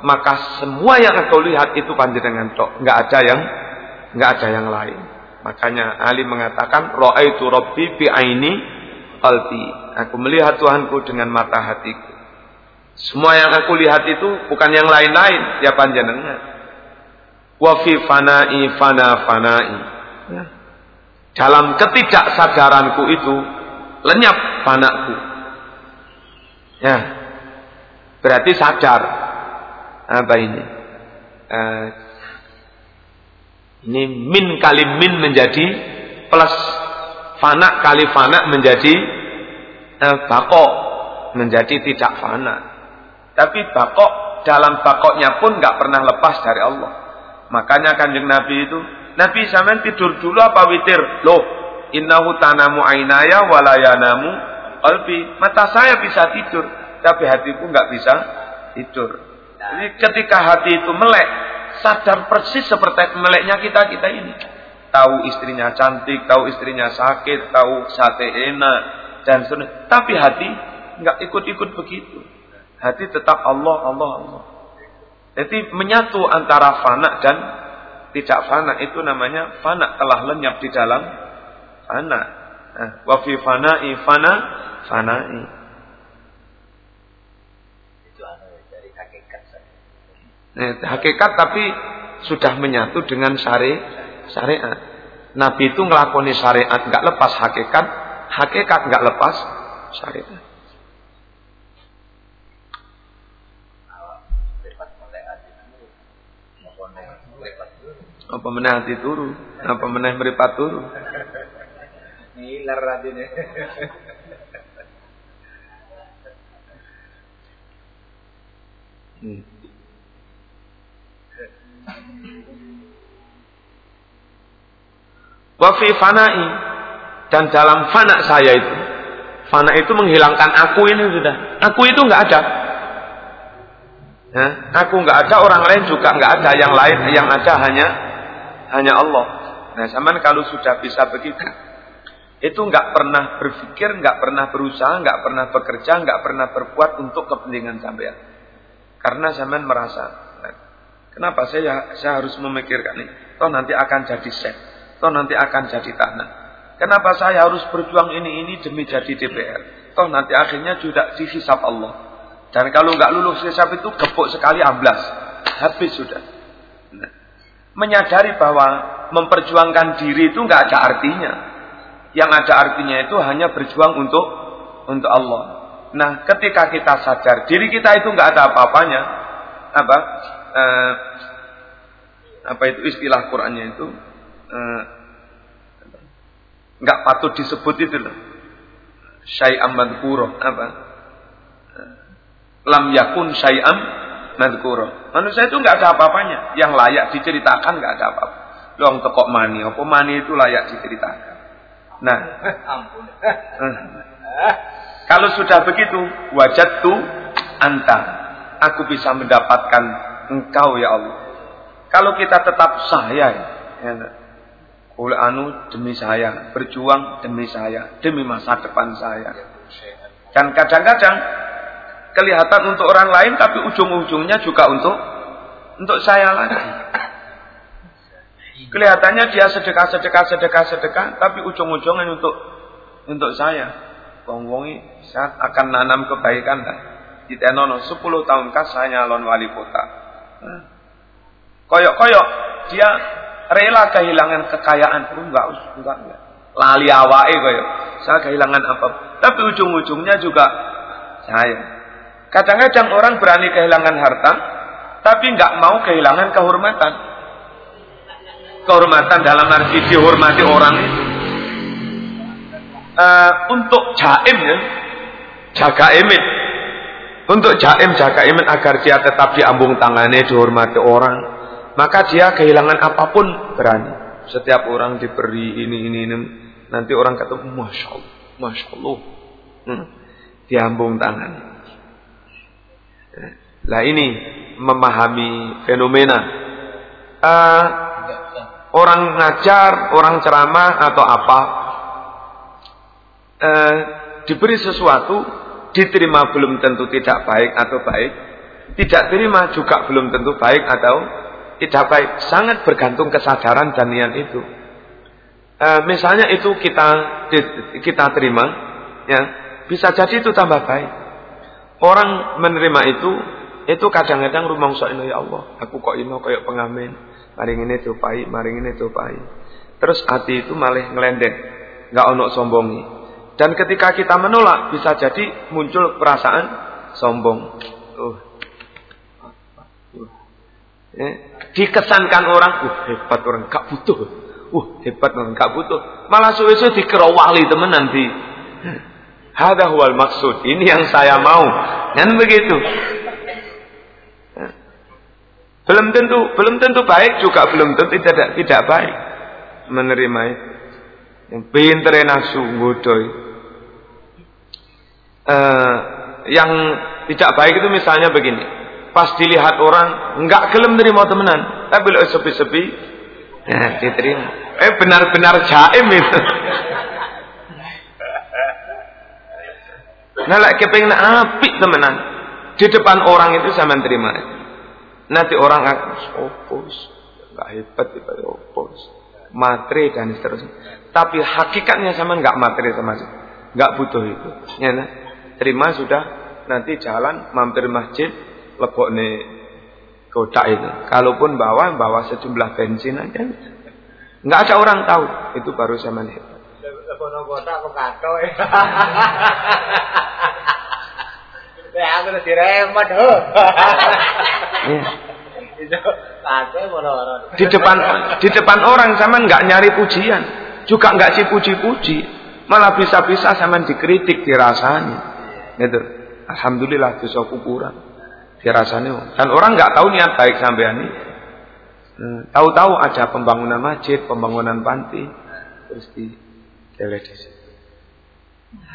maka semua yang engkau lihat itu panjenengan tok, nggak ada yang nggak ada yang lain. Makanya Ali mengatakan itu rabbi bi aini qalbi. Aku melihat Tuhanku dengan mata hatiku. Semua yang aku lihat itu bukan yang lain-lain, ya panjenengan. Wa fi fana'i fana fana'i. Ya. Dalam ketidaksadaranku itu lenyap panakku. Ya. Berarti sadar. Apa ini? Uh, ini min kali min menjadi plus fana kali fana menjadi uh, bako menjadi tidak fana. Tapi bakok dalam bakoknya pun nggak pernah lepas dari Allah. Makanya kanjeng Nabi itu Nabi sampean tidur dulu apa witir? Loh, innahu tanamu ainaya walayanamu qalbi. Mata saya bisa tidur, tapi hatiku nggak bisa tidur. Jadi ketika hati itu melek, sadar persis seperti meleknya kita kita ini. Tahu istrinya cantik, tahu istrinya sakit, tahu sate enak dan sebagainya. Tapi hati nggak ikut-ikut begitu. Hati tetap Allah, Allah, Allah. Jadi menyatu antara fana dan tidak fana itu namanya fana telah lenyap di dalam fana. Nah, wa fi fana'i fana fana'i. Itu dari hakikat. Nah, hakikat tapi sudah menyatu dengan syari syariat. Nabi itu ngelakoni syariat nggak lepas hakikat, hakikat nggak lepas syariat. Apa meneh hati turu? Apa meneh meripat turu? Ngiler radine. Hmm. Wafi fana'i dan dalam fana saya itu, fana itu menghilangkan aku ini sudah. Aku itu nggak ada. Nah, aku nggak ada, orang lain juga nggak ada, yang lain yang ada hanya hanya Allah. Nah, zaman kalau sudah bisa begitu, itu nggak pernah berpikir, nggak pernah berusaha, nggak pernah bekerja, nggak pernah berbuat untuk kepentingan sampean. Karena zaman merasa, nah, kenapa saya saya harus memikirkan ini? Toh nanti akan jadi set, toh nanti akan jadi tanah. Kenapa saya harus berjuang ini ini demi jadi DPR? Toh nanti akhirnya juga dihisap Allah. Dan kalau nggak lulus hisap itu gepuk sekali amblas, habis sudah. Nah, menyadari bahwa memperjuangkan diri itu nggak ada artinya yang ada artinya itu hanya berjuang untuk untuk Allah. Nah, ketika kita sadar diri kita itu nggak ada apa-apanya, apa eh, apa itu istilah Qurannya itu eh, nggak patut disebut itu loh. Syai'am apa? Eh, lam yakun syai'am madhkuro. Manusia itu nggak ada apa-apanya. Yang layak diceritakan nggak ada apa-apa. Doang tekok mani, apa mani itu layak diceritakan. Nah, <laughs> ampun. Kalau sudah begitu, wajat tu anta. Aku bisa mendapatkan engkau ya Allah. Kalau kita tetap saya, ya, Kul anu demi saya, berjuang demi saya, demi masa depan saya. Dan kadang-kadang kelihatan untuk orang lain, tapi ujung-ujungnya juga untuk untuk saya lagi. Kelihatannya dia sedekah, sedekah, sedekah, sedekah, tapi ujung-ujungnya untuk untuk saya. Wong-wongi saat akan nanam kebaikan dah. Di Tenono 10 tahun kas saya nyalon wali kota. Koyok-koyok dia rela kehilangan kekayaan. Oh, enggak, enggak, enggak. Lali awake koyok. Saya kehilangan apa? Tapi ujung-ujungnya juga saya. Kadang-kadang orang berani kehilangan harta, tapi enggak mau kehilangan kehormatan kehormatan dalam arti dihormati orang itu. Uh, untuk jaim ya, jaga imin. Untuk jaim jaga imin agar dia tetap diambung tangannya dihormati orang, maka dia kehilangan apa pun berani. Setiap orang diberi ini ini ini, nanti orang kata masya Allah, masya Allah, hmm, diambung tangan. Nah ini memahami fenomena. Uh, orang ngajar, orang ceramah atau apa, eh, diberi sesuatu, diterima belum tentu tidak baik atau baik, tidak terima juga belum tentu baik atau tidak baik. Sangat bergantung kesadaran dan niat itu. Eh, misalnya itu kita kita terima, ya bisa jadi itu tambah baik. Orang menerima itu, itu kadang-kadang rumah ya Allah, aku kok ino kayak pengamen maring ini tupai, maring ini tupai. Terus hati itu malah ngelendek, nggak ono sombongi. Dan ketika kita menolak, bisa jadi muncul perasaan sombong. Uh. Eh, dikesankan orang, uh hebat orang, gak butuh. Uh hebat orang, gak butuh. Malah suwe-suwe dikerawali temen nanti. Hada huwal maksud. Ini yang saya mau. Kan begitu. Belum tentu, belum tentu baik juga belum tentu tidak tidak baik menerima. Yang pinter nafsu bodoh. Uh, yang tidak baik itu misalnya begini. Pas dilihat orang nggak gelem terima temenan, tapi lo sepi-sepi, ya diterima. Eh benar-benar jaim itu. Nah, lagi pengen apik temenan. Di depan orang itu sama terima. Nanti orang opos, nggak hebat itu opos, materi dan seterusnya. Tapi hakikatnya sama nggak materi sama sih, nggak butuh itu. Ya, nah. terima sudah. Nanti jalan mampir masjid, lebok nih kotak itu. Kalaupun bawa bawa sejumlah bensin aja. Nggak ada orang tahu. Itu baru sama nih. Ya, aku udah <laughs> ho. <laughs> Di depan di depan orang sama nggak nyari pujian, juga nggak cipuji-puji, malah bisa-bisa sama dikritik dirasanya. Gitu. Alhamdulillah dosa kuburan dirasanya. Dan orang nggak tahu niat baik sampean ini. Nah, tahu-tahu ada pembangunan masjid, pembangunan panti, terus di di situ.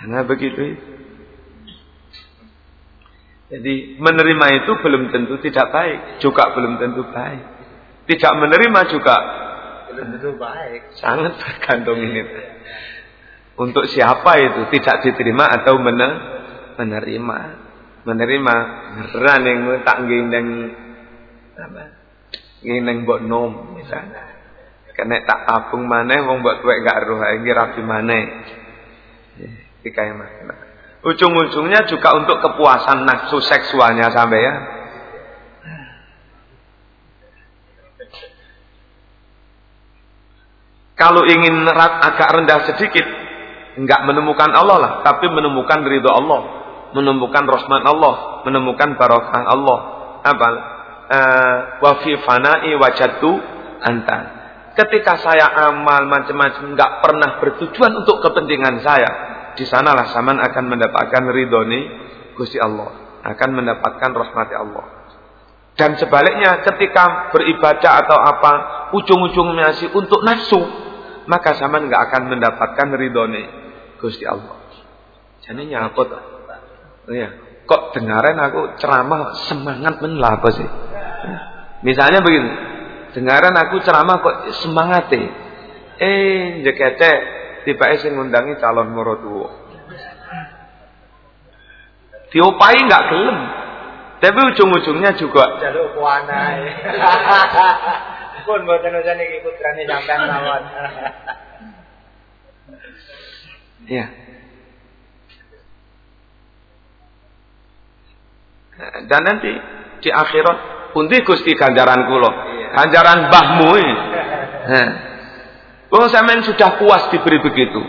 Nah begitu. Jadi menerima itu belum tentu tidak baik, juga belum tentu baik. Tidak menerima juga belum tentu baik. Sangat tergantung ini. Untuk siapa itu tidak diterima atau menerima? Menerima running tak gendeng apa? Gendeng buat nom misalnya. Kena tak apung mana, wong buat tuwek gak roh iki rapi maneh. Iki kaya mana. Ujung-ujungnya juga untuk kepuasan nafsu seksualnya sampai ya. Kalau ingin agak rendah sedikit, enggak menemukan Allah lah, tapi menemukan ridho Allah, menemukan rahmat Allah, menemukan barokah Allah. Apa? Wa fi fana'i wajatu anta. Ketika saya amal macam-macam nggak pernah bertujuan untuk kepentingan saya, di sanalah zaman akan mendapatkan ridhoni Gusti Allah, akan mendapatkan rahmat Allah. Dan sebaliknya ketika beribadah atau apa, ujung-ujungnya sih untuk nafsu, maka zaman nggak akan mendapatkan ridhoni Gusti Allah. Jadi nyapot. Iya. Kok dengaran aku ceramah semangat men apa sih? Misalnya begini, dengaran aku ceramah kok semangat Eh, jekete tiba sing ngundangi calon morotuwo. Diopai nggak gelem. Tapi ujung-ujungnya juga jaluk. <laughs> Pun mboten usah niki putrane sampean mawon. Iya. Dan nanti di akhirat pundi Gusti ganjaran kula ganjaran bahmu ini. Oh, sampean sudah puas diberi begitu.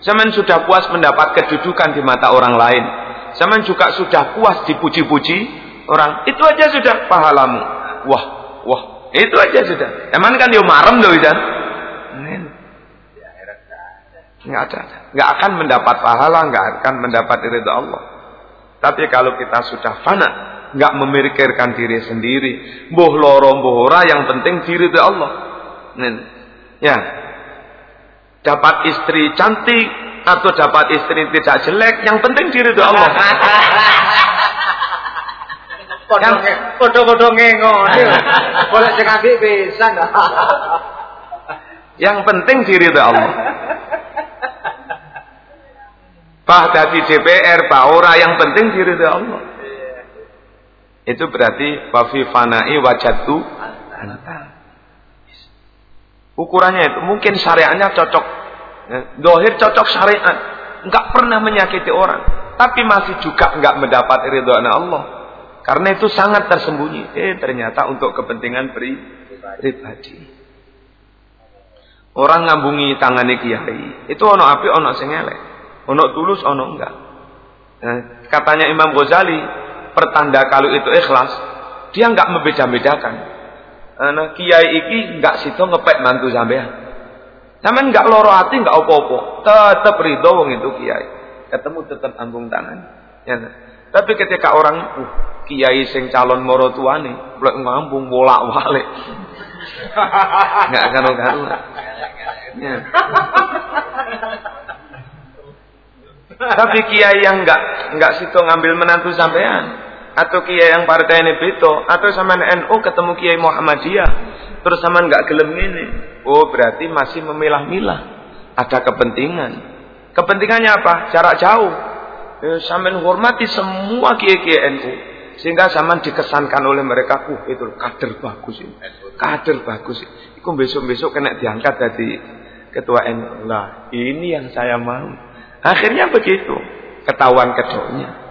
Sampean sudah puas mendapat kedudukan di mata orang lain. Sampean juga sudah puas dipuji-puji orang. Itu aja sudah pahalamu. Wah, wah, itu aja sudah. Emang kan dia marem loh, Isan. Nggak ada. Nggak akan mendapat pahala, nggak akan mendapat ridha Allah. Tapi kalau kita sudah fana, nggak memikirkan diri sendiri. Boh loro boh ora yang penting diri itu Allah. Nen. Ya. Dapat istri cantik atau dapat istri tidak jelek, yang penting diri itu Allah. Podo-podo ngengo. Boleh apik pisan. Yang penting diri itu Allah. Bah dari DPR, bah ora yang penting diri itu Allah. Itu berarti wafi fana'i wajatu. Ukurannya itu mungkin syariatnya cocok. Ya, dohir cocok syariat. Enggak pernah menyakiti orang. Tapi masih juga enggak mendapat ridhoan Allah. Karena itu sangat tersembunyi. Eh ternyata untuk kepentingan pribadi. Orang ngambungi tangani kiai. Itu ono api ono sing Ono tulus ono enggak. Nah, katanya Imam Ghazali, pertanda kalau itu ikhlas, dia nggak membeda-bedakan. Nah, kiai iki nggak situ ngepet mantu sampean. Sampean nggak loro hati nggak opo-opo, tetap ridho wong itu kiai. Ketemu tetap ambung tangan. Ya, tapi ketika orang uh, kiai sing calon moro tuane, lek ngambung bolak-balik. <laughs> Nggak karo-karo. Ya. Tapi kiai yang enggak enggak situ ngambil menantu sampean atau kiai yang partai ini beto atau sama NU ketemu kiai Muhammadiyah terus sama enggak gelem ini. Oh, berarti masih memilah-milah. Ada kepentingan. Kepentingannya apa? Jarak jauh. Eh, sampean hormati semua kiai-kiai NU sehingga zaman dikesankan oleh mereka, uh itu kader bagus ini. Kader bagus. Iku besok-besok kena diangkat dari ketua NU. Lah, ini yang saya mau. Akhirnya begitu. Ketahuan kedoknya.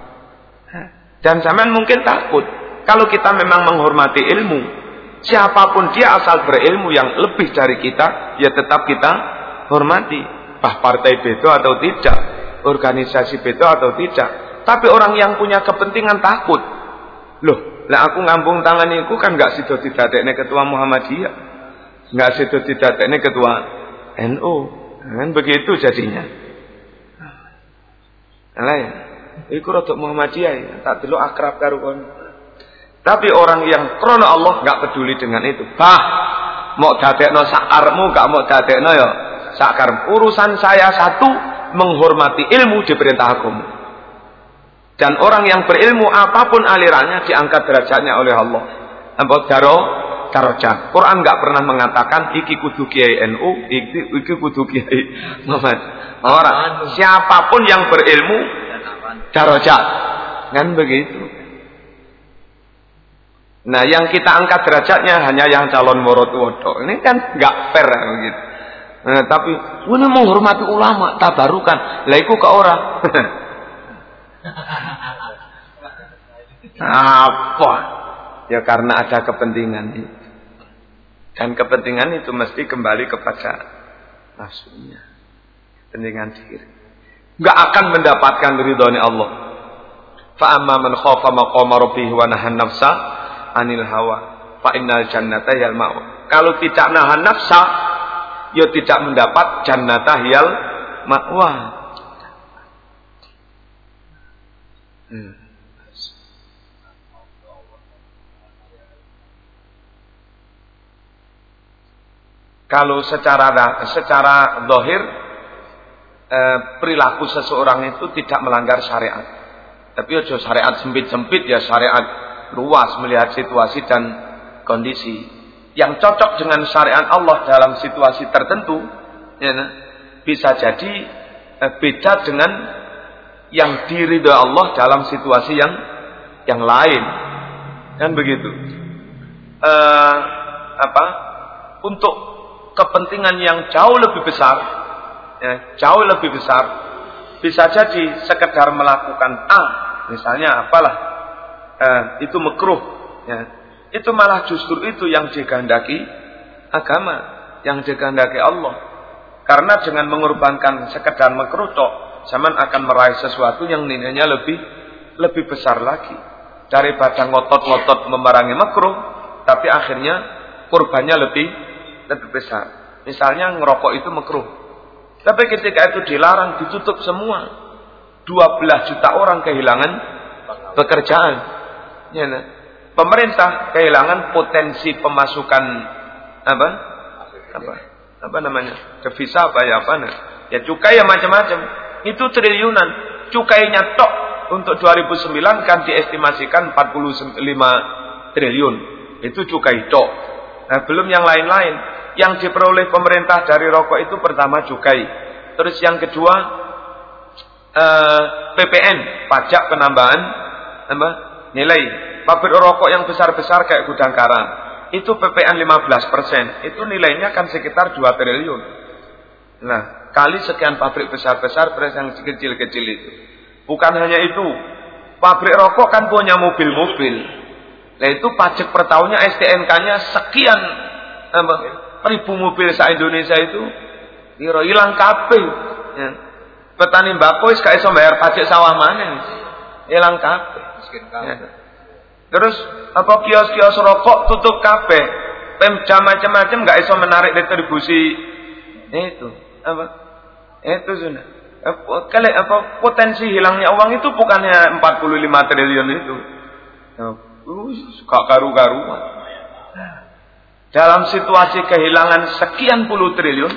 Dan zaman mungkin takut. Kalau kita memang menghormati ilmu. Siapa pun dia asal berilmu yang lebih dari kita. Ya tetap kita hormati. Bah partai beto atau tidak. Organisasi beto atau tidak. Tapi orang yang punya kepentingan takut. Loh, lah aku ngambung tangan itu kan gak sido didadekne ketua Muhammadiyah. Gak sido didadekne ketua NU. Kan begitu jadinya. Lain. Iku rada Muhammadiyah ya, tak dulu akrab karo kon. Tapi orang yang krono Allah nggak peduli dengan itu. Bah, mau dadekno sakarmu gak mau dadekno ya. Sakar urusan saya satu menghormati ilmu di perintah agama dan orang yang berilmu apa pun alirannya diangkat derajatnya oleh Allah. Apa daro darajat Quran nggak pernah mengatakan iki kudu kiai NU iki iki kudu kiai Muhammad. Orang siapa pun yang berilmu darajat kan begitu Nah, yang kita angkat derajatnya hanya yang calon murad Ini kan nggak fair gitu. Nah, tapi ini menghormati ulama, tabarukan. Lah iku ke orang. <laughs> Apa? Ya karena ada kepentingan itu. Dan kepentingan itu mesti kembali kepada nafsunya. Kepentingan diri. Enggak akan mendapatkan ridhonya Allah. Fa amma man khafa maqama rabbih wa nahan nafsa anil hawa fa innal jannata yal Kalau tidak nahan nafsa, ya tidak mendapat jannata yal ma'wa. Hmm. Kalau secara secara dohir eh, perilaku seseorang itu tidak melanggar syariat. Tapi ojo syariat sempit-sempit ya syariat luas melihat situasi dan kondisi. Yang cocok dengan syariat Allah dalam situasi tertentu ya, nah, bisa jadi eh, beda dengan yang diridhoi Allah dalam situasi yang yang lain. Kan begitu. Eh, apa? Untuk kepentingan yang jauh lebih besar, ya, jauh lebih besar, bisa jadi sekedar melakukan A, misalnya apalah, eh, itu mekruh, ya, itu malah justru itu yang dikehendaki agama, yang dikehendaki Allah. Karena dengan mengorbankan sekedar mekruh zaman akan meraih sesuatu yang nilainya lebih lebih besar lagi daripada ngotot-ngotot memerangi makruh, tapi akhirnya kurbannya lebih lebih besar. Misalnya ngerokok itu makruh. Tapi ketika itu dilarang, ditutup semua. 12 juta orang kehilangan pekerjaan. Ya, nah. Pemerintah kehilangan potensi pemasukan apa? Apa? Apa namanya? Devisa apa ya apa? Nah. Ya cukai ya macam-macam. Itu triliunan. Cukainya tok untuk 2009 kan diestimasikan 45 triliun. Itu cukai tok. Nah, belum yang lain-lain yang diperoleh pemerintah dari rokok itu pertama cukai. Terus yang kedua eh, PPN, pajak penambahan apa? nilai. Pabrik rokok yang besar-besar kayak gudang garam itu PPN 15%. Itu nilainya kan sekitar 2 triliun. Nah, kali sekian pabrik besar-besar terus yang kecil-kecil itu. Bukan hanya itu, pabrik rokok kan punya mobil-mobil. Nah itu pajak per tahunnya STNK-nya sekian ribu mobil sa Indonesia itu kira hilang kabeh. Ya. petani mbako wis gak iso bayar pajak sawah mana hilang kabeh. Ya. terus apa kios-kios rokok tutup kabeh? Pemja macam-macam gak iso menarik retribusi. Itu apa? Itu sudah kali apa potensi hilangnya uang itu bukannya 45 triliun itu. Ya, gak karu-karuan dalam situasi kehilangan sekian puluh triliun,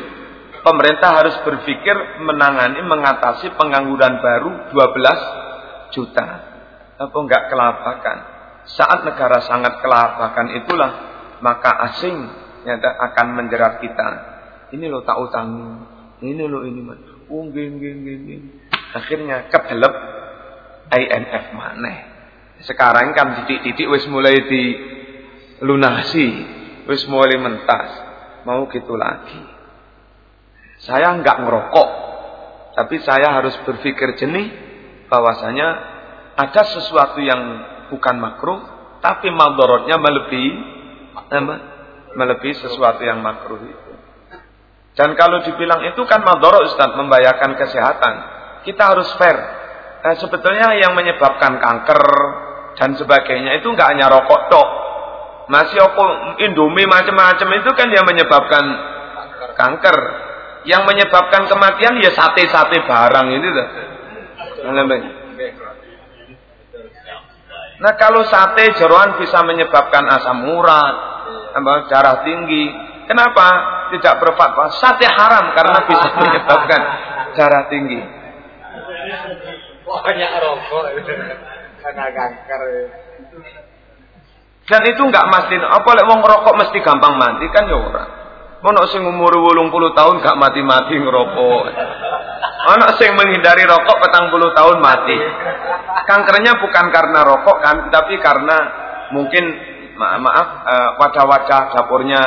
pemerintah harus berpikir menangani, mengatasi pengangguran baru 12 juta. Apa enggak kelabakan? Saat negara sangat kelabakan itulah, maka asing yang akan menjerat kita. Ini lo tak utang, ini lo ini man. Oh, geng, geng, Akhirnya kedelep IMF mana? Sekarang kan titik-titik wis mulai di lunasi wis mulai mentas, mau gitu lagi. Saya nggak ngerokok, tapi saya harus berpikir jernih bahwasanya ada sesuatu yang bukan makruh, tapi madorotnya melebihi melebihi sesuatu yang makruh itu. Dan kalau dibilang itu kan madorot Ustaz, membahayakan kesehatan. Kita harus fair. Nah, sebetulnya yang menyebabkan kanker dan sebagainya itu nggak hanya rokok tok, masih apa Indomie macam-macam itu kan yang menyebabkan kanker. Yang menyebabkan kematian ya sate-sate barang ini tuh. Nah kalau sate jeruan bisa menyebabkan asam urat, darah tinggi, Kenapa tidak berfatwa? Sate haram karena bisa <laughs> menyebabkan darah tinggi. Banyak rokok karena kanker. Dan itu nggak mati. Apa lek wong ngerokok mesti gampang mati kan ya ora. Ono sing umur 80 tahun gak mati-mati ngerokok. Ono sing menghindari rokok petang puluh tahun mati. Kankernya bukan karena rokok kan, tapi karena mungkin ma maaf uh, wajah-wajah dapurnya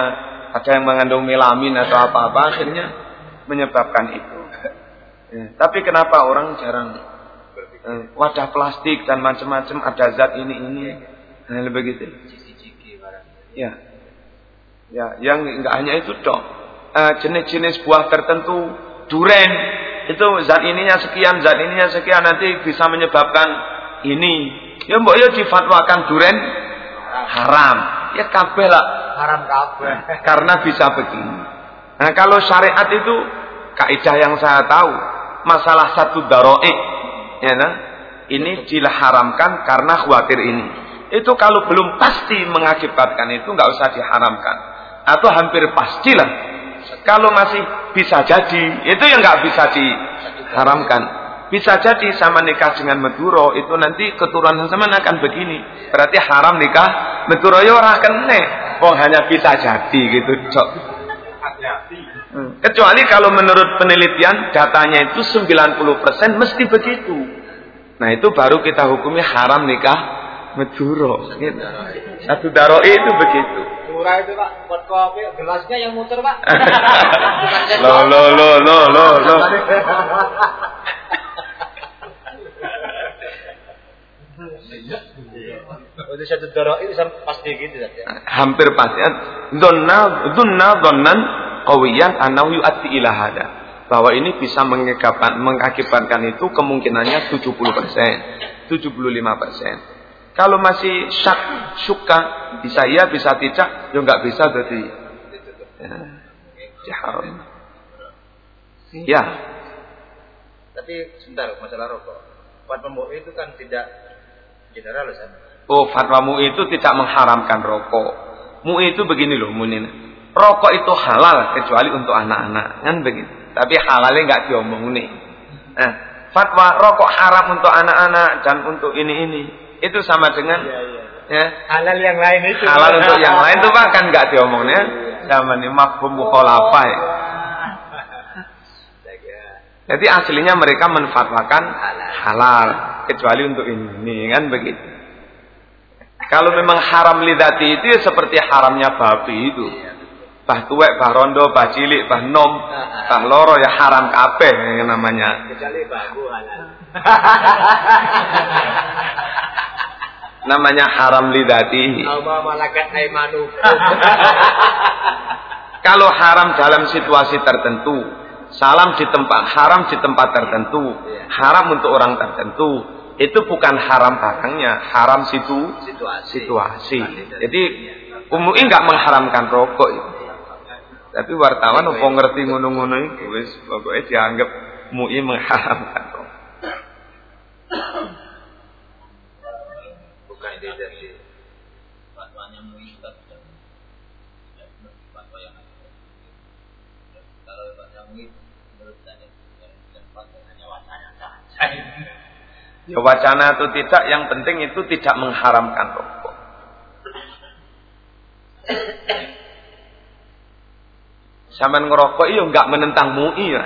ada yang mengandung melamin atau apa-apa akhirnya menyebabkan itu. Ya, tapi kenapa orang jarang uh, wadah plastik dan macam-macam ada zat ini ini nah, begitu. Ya. Ya, yang enggak hanya itu dong. jenis-jenis buah tertentu, duren, itu zat ininya sekian, zat ininya sekian nanti bisa menyebabkan ini. Ya mbok ya difatwakan duren haram. Ya kabeh lah. Haram kabeh. Karena bisa begini. Nah, kalau syariat itu kaidah yang saya tahu, masalah satu daroe, ya nah, ini diharamkan karena khawatir ini. Itu kalau belum pasti mengakibatkan itu nggak usah diharamkan. Atau hampir pastilah kalau masih bisa jadi, itu yang nggak bisa diharamkan. Bisa jadi sama nikah dengan Meduro itu nanti keturunan sama akan begini. Berarti haram nikah Meduro ya ora kene. Oh hanya bisa jadi gitu, Cok. Hmm. Kecuali kalau menurut penelitian datanya itu 90% mesti begitu. Nah itu baru kita hukumi haram nikah Meduro. Gitu. Satu daroi itu begitu murah itu pak buat kopi gelasnya yang muter pak lo lo lo lo lo lo Itu satu doro itu pasti gitu ya. Hampir pasti. Donna dunna donnan kawiyan anau yu'ati ila hada. Bahwa ini bisa mengakibatkan, mengakibatkan itu kemungkinannya 70 persen, 75 persen. Kalau masih syak, suka, bisa iya, bisa tidak, ya nggak bisa jadi ya, ya haram. Ya. Tapi sebentar, masalah rokok. Fatwa MUI itu kan tidak general, kan? Oh, fatwa MUI itu tidak mengharamkan rokok. MUI itu begini loh, Munin. Rokok itu halal kecuali untuk anak-anak, kan begitu. Tapi halalnya nggak diomong nih. Nah, fatwa rokok haram untuk anak-anak dan untuk ini-ini itu sama dengan ya, ya. ya halal yang lain itu halal untuk yang lain itu pak kan nggak diomongnya sama nih mafhum mukhalafah ya. Jadi aslinya mereka menfatwakan halal kecuali untuk ini kan begitu. Kalau memang haram lidati itu ya seperti haramnya babi itu. Bah tuwek, bah rondo, bah cilik, bah nom, bah loro ya haram kabeh yang namanya. Kecuali halal. <laughs> namanya haram lidati. <laughs> Kalau haram dalam situasi tertentu, salam di tempat haram di tempat tertentu, iya. haram untuk orang tertentu, itu bukan haram barangnya, haram situ situasi. situasi. Jadi umumnya nggak mengharamkan rokok itu. Tapi wartawan apa ngerti ngono-ngono itu wis pokoknya dianggap MUI mengharamkan rokok. ide dari fatwanya MUI Ustaz fatwa yang kalau fatwa MUI menurut saya fatwa hanya wacana saja Ya wacana atau tidak, yang penting itu tidak mengharamkan rokok. <coughs> Sama ngerokok itu enggak menentang MUI ya.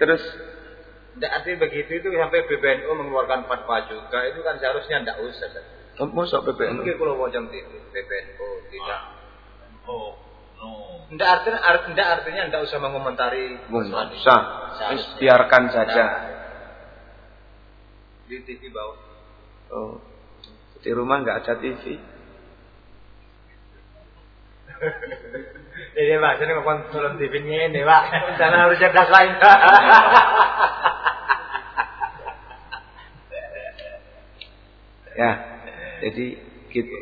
Terus tidak arti begitu itu sampai PBNU mengeluarkan fatwa juga itu kan seharusnya tidak usah. Oh, Masuk PBNU? Mungkin kalau mau jam itu PBNU tidak. Oh, no. Tidak artinya, art, tidak artinya tidak usah mengomentari. Usah. Biarkan saja. Di TV bawah. Oh, di rumah nggak ada TV. <laughs> Ini pak, sini ngomong turun TV ini pak. Jangan harus cerdas lain. <laughs> Ya, jadi gitu.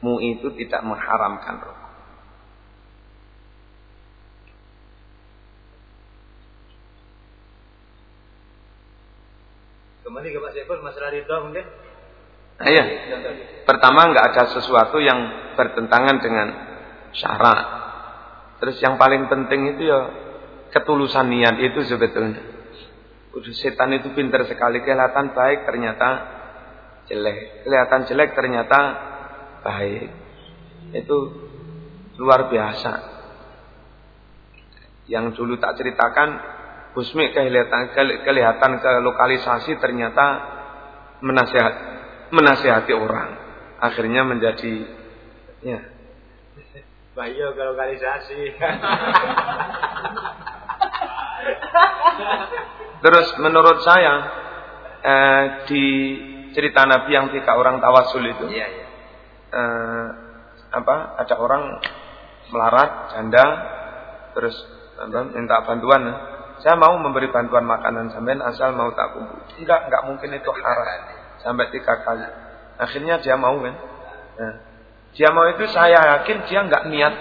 Mu itu tidak mengharamkan rokok. Kembali ke Pak Sepul, masalah ridho mungkin. Nah, iya. Pertama nggak ada sesuatu yang bertentangan dengan syarat. Terus yang paling penting itu ya ketulusan niat itu sebetulnya. Udah setan itu pintar sekali kelihatan baik ternyata jelek, kelihatan jelek ternyata baik. Itu luar biasa. Yang dulu tak ceritakan, Busmi kelihatan kelihatan ke lokalisasi ternyata menasihat menasihati orang. Akhirnya menjadi ya Bayo ke lokalisasi. Terus menurut saya eh, di cerita Nabi yang tiga orang tawasul itu, iya, iya. Eh, apa? Ada orang melarat, janda, terus minta bantuan. Saya mau memberi bantuan makanan sampai asal mau tak kumpul. Enggak, enggak mungkin itu haram. Sampai tiga kali. Akhirnya dia mau kan. Nah, dia mau itu saya yakin dia enggak niat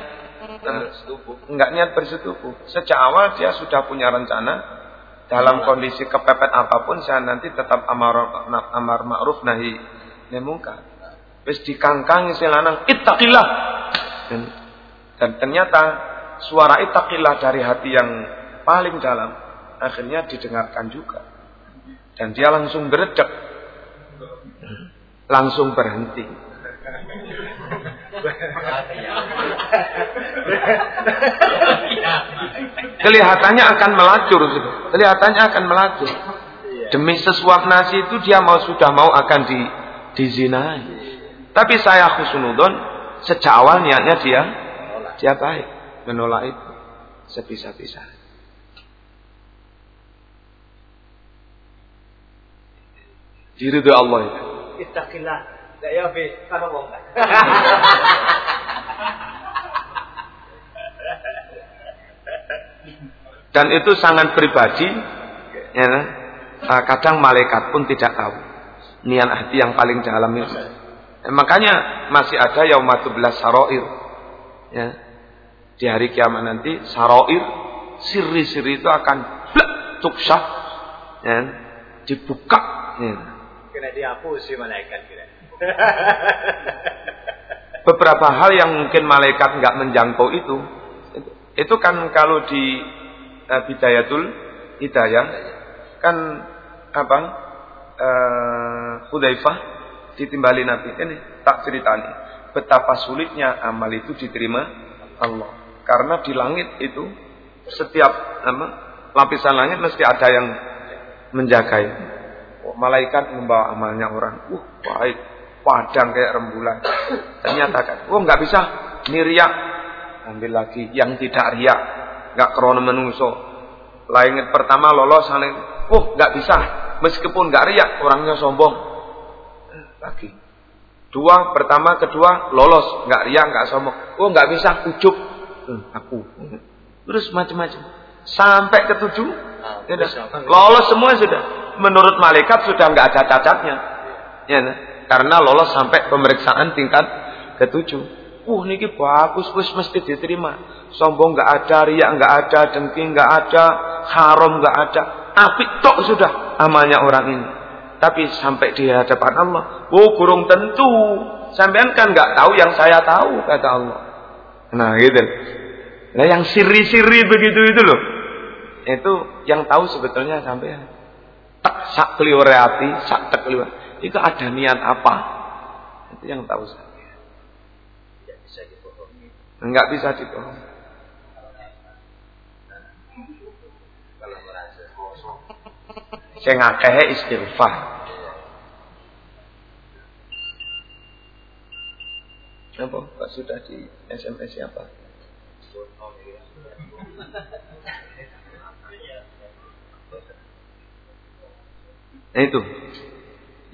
enggak niat bersetubuh. Sejak awal dia sudah punya rencana dalam kondisi kepepet apa pun saya nanti tetap amar amar ma'ruf nahi mungkar. Wis dikangkang si lanang ittaqillah. Dan, dan ternyata suara ittaqillah dari hati yang paling dalam akhirnya didengarkan juga. Dan dia langsung beredek. Langsung berhenti. Kelihatannya akan melacur, kelihatannya akan melacur. Demi sesuap nasi itu dia mau sudah mau akan di dizinai. Tapi saya khusnudon sejak awal niatnya dia dia baik menolak itu sebisa-bisa. Diri Allah itu. Ittaqillah Ya, Dan itu sangat pribadi. Ya, nah, kadang malaikat pun tidak tahu niat hati yang paling dalam itu. Ya, makanya masih ada yaumatublas saroir. Ya. Di hari kiamat nanti saroir siri-siri itu akan blek tuksah ya, dibuka. Ya. Kena dihapus si malaikat kira. <laughs> Beberapa hal yang mungkin malaikat nggak menjangkau itu, itu kan kalau di uh, bidayatul hidayah kan apa uh, Hudzaifah ditimbali Nabi ini tak ceritani betapa sulitnya amal itu diterima Allah karena di langit itu setiap apa, lapisan langit mesti ada yang menjaga itu. Oh, malaikat membawa amalnya orang. Uh, baik padang kayak rembulan. Ternyata kan, oh nggak bisa, ini riak. Ambil lagi yang tidak riak, nggak krono menungso. Lainnya pertama lolos, saling, oh nggak bisa, meskipun nggak riak, orangnya sombong. Lagi. Dua, pertama, kedua, lolos, nggak riak, nggak sombong. Oh nggak bisa, ujuk. Hmm, aku. Terus macam-macam. Sampai ketujuh, nah, lolos semua sudah. Menurut malaikat sudah nggak ada cacatnya. Ya, nah karena lolos sampai pemeriksaan tingkat ketujuh. Uh, niki bagus, wis mesti diterima. Sombong nggak ada, riak nggak ada, dengki nggak ada, haram nggak ada. Apik tok sudah amalnya orang ini. Tapi sampai di hadapan Allah, oh kurung tentu. Sampean kan nggak tahu yang saya tahu kata Allah. Nah gitu. Nah yang siri-siri begitu itu loh. Itu yang tahu sebetulnya sampean. Sak hati, sak tak itu ada niat apa? Itu yang tahu saya. Tidak bisa dibohongi. Enggak bisa dibohongi. Saya ngakeh istighfar. Apa? Pak sudah di SMS siapa? Nah itu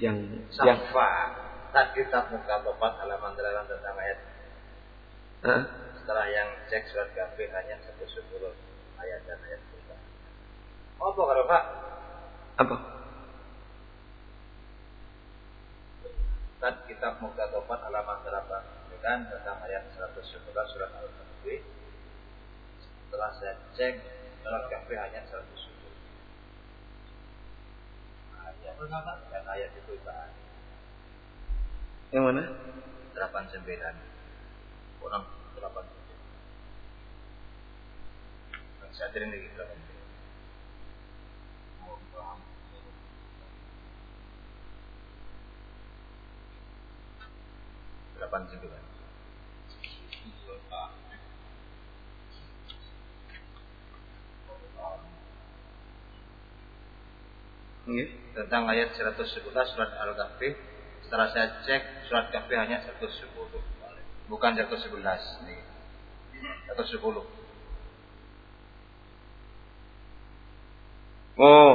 yang Safa. yang tak kitab muka bapak halaman delapan tentang ayat. Huh? Setelah yang cek surat kafir hanya satu sepuluh ayat dan ayat kita. Oh, apa kalau Pak? Apa? Tak kitab muka bapak halaman delapan kan tentang ayat 111 surat Al-Kahfi. Setelah saya cek surat kafir hanya 110 dan ayat itu. Yang mana? 89. Kurang 89. Saya sering lagi 89. Delapan sembilan. Tentang ayat 111 surat Al-Kahfi. Setelah saya cek surat Kahfi hanya 110. Bukan 111 nih. 110. Oh,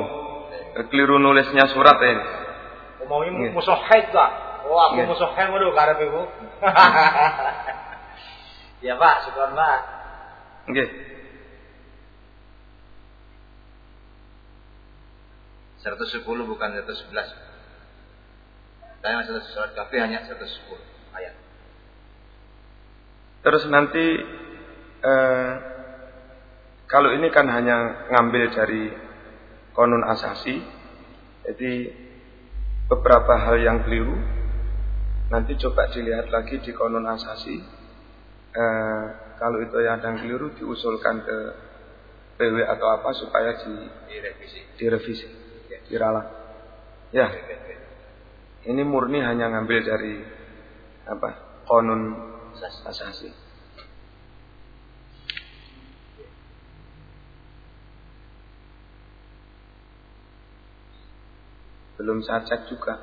keliru nulisnya surat ya. Umumnya musuh haid lah. Oh, aku yeah. musuh haid waduh karep ibu. <laughs> ya Pak, syukur Pak. Oke. Okay. 110 bukan 111. Saya masih surat kafe hanya 110 ayat. Terus nanti eh, kalau ini kan hanya ngambil dari konun asasi, jadi beberapa hal yang keliru. Nanti coba dilihat lagi di konun asasi. Eh, kalau itu yang ada yang keliru diusulkan ke PW atau apa supaya di, direvisi. direvisi diralat. Ya. Ini murni hanya ngambil dari apa? Konun asasi. Belum saya cek juga.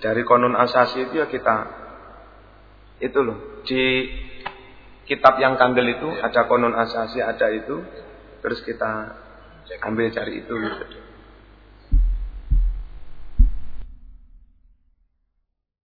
Dari konun asasi itu ya kita itu loh di kitab yang kandel itu ada konun asasi ada itu terus kita ambil cari itu gitu.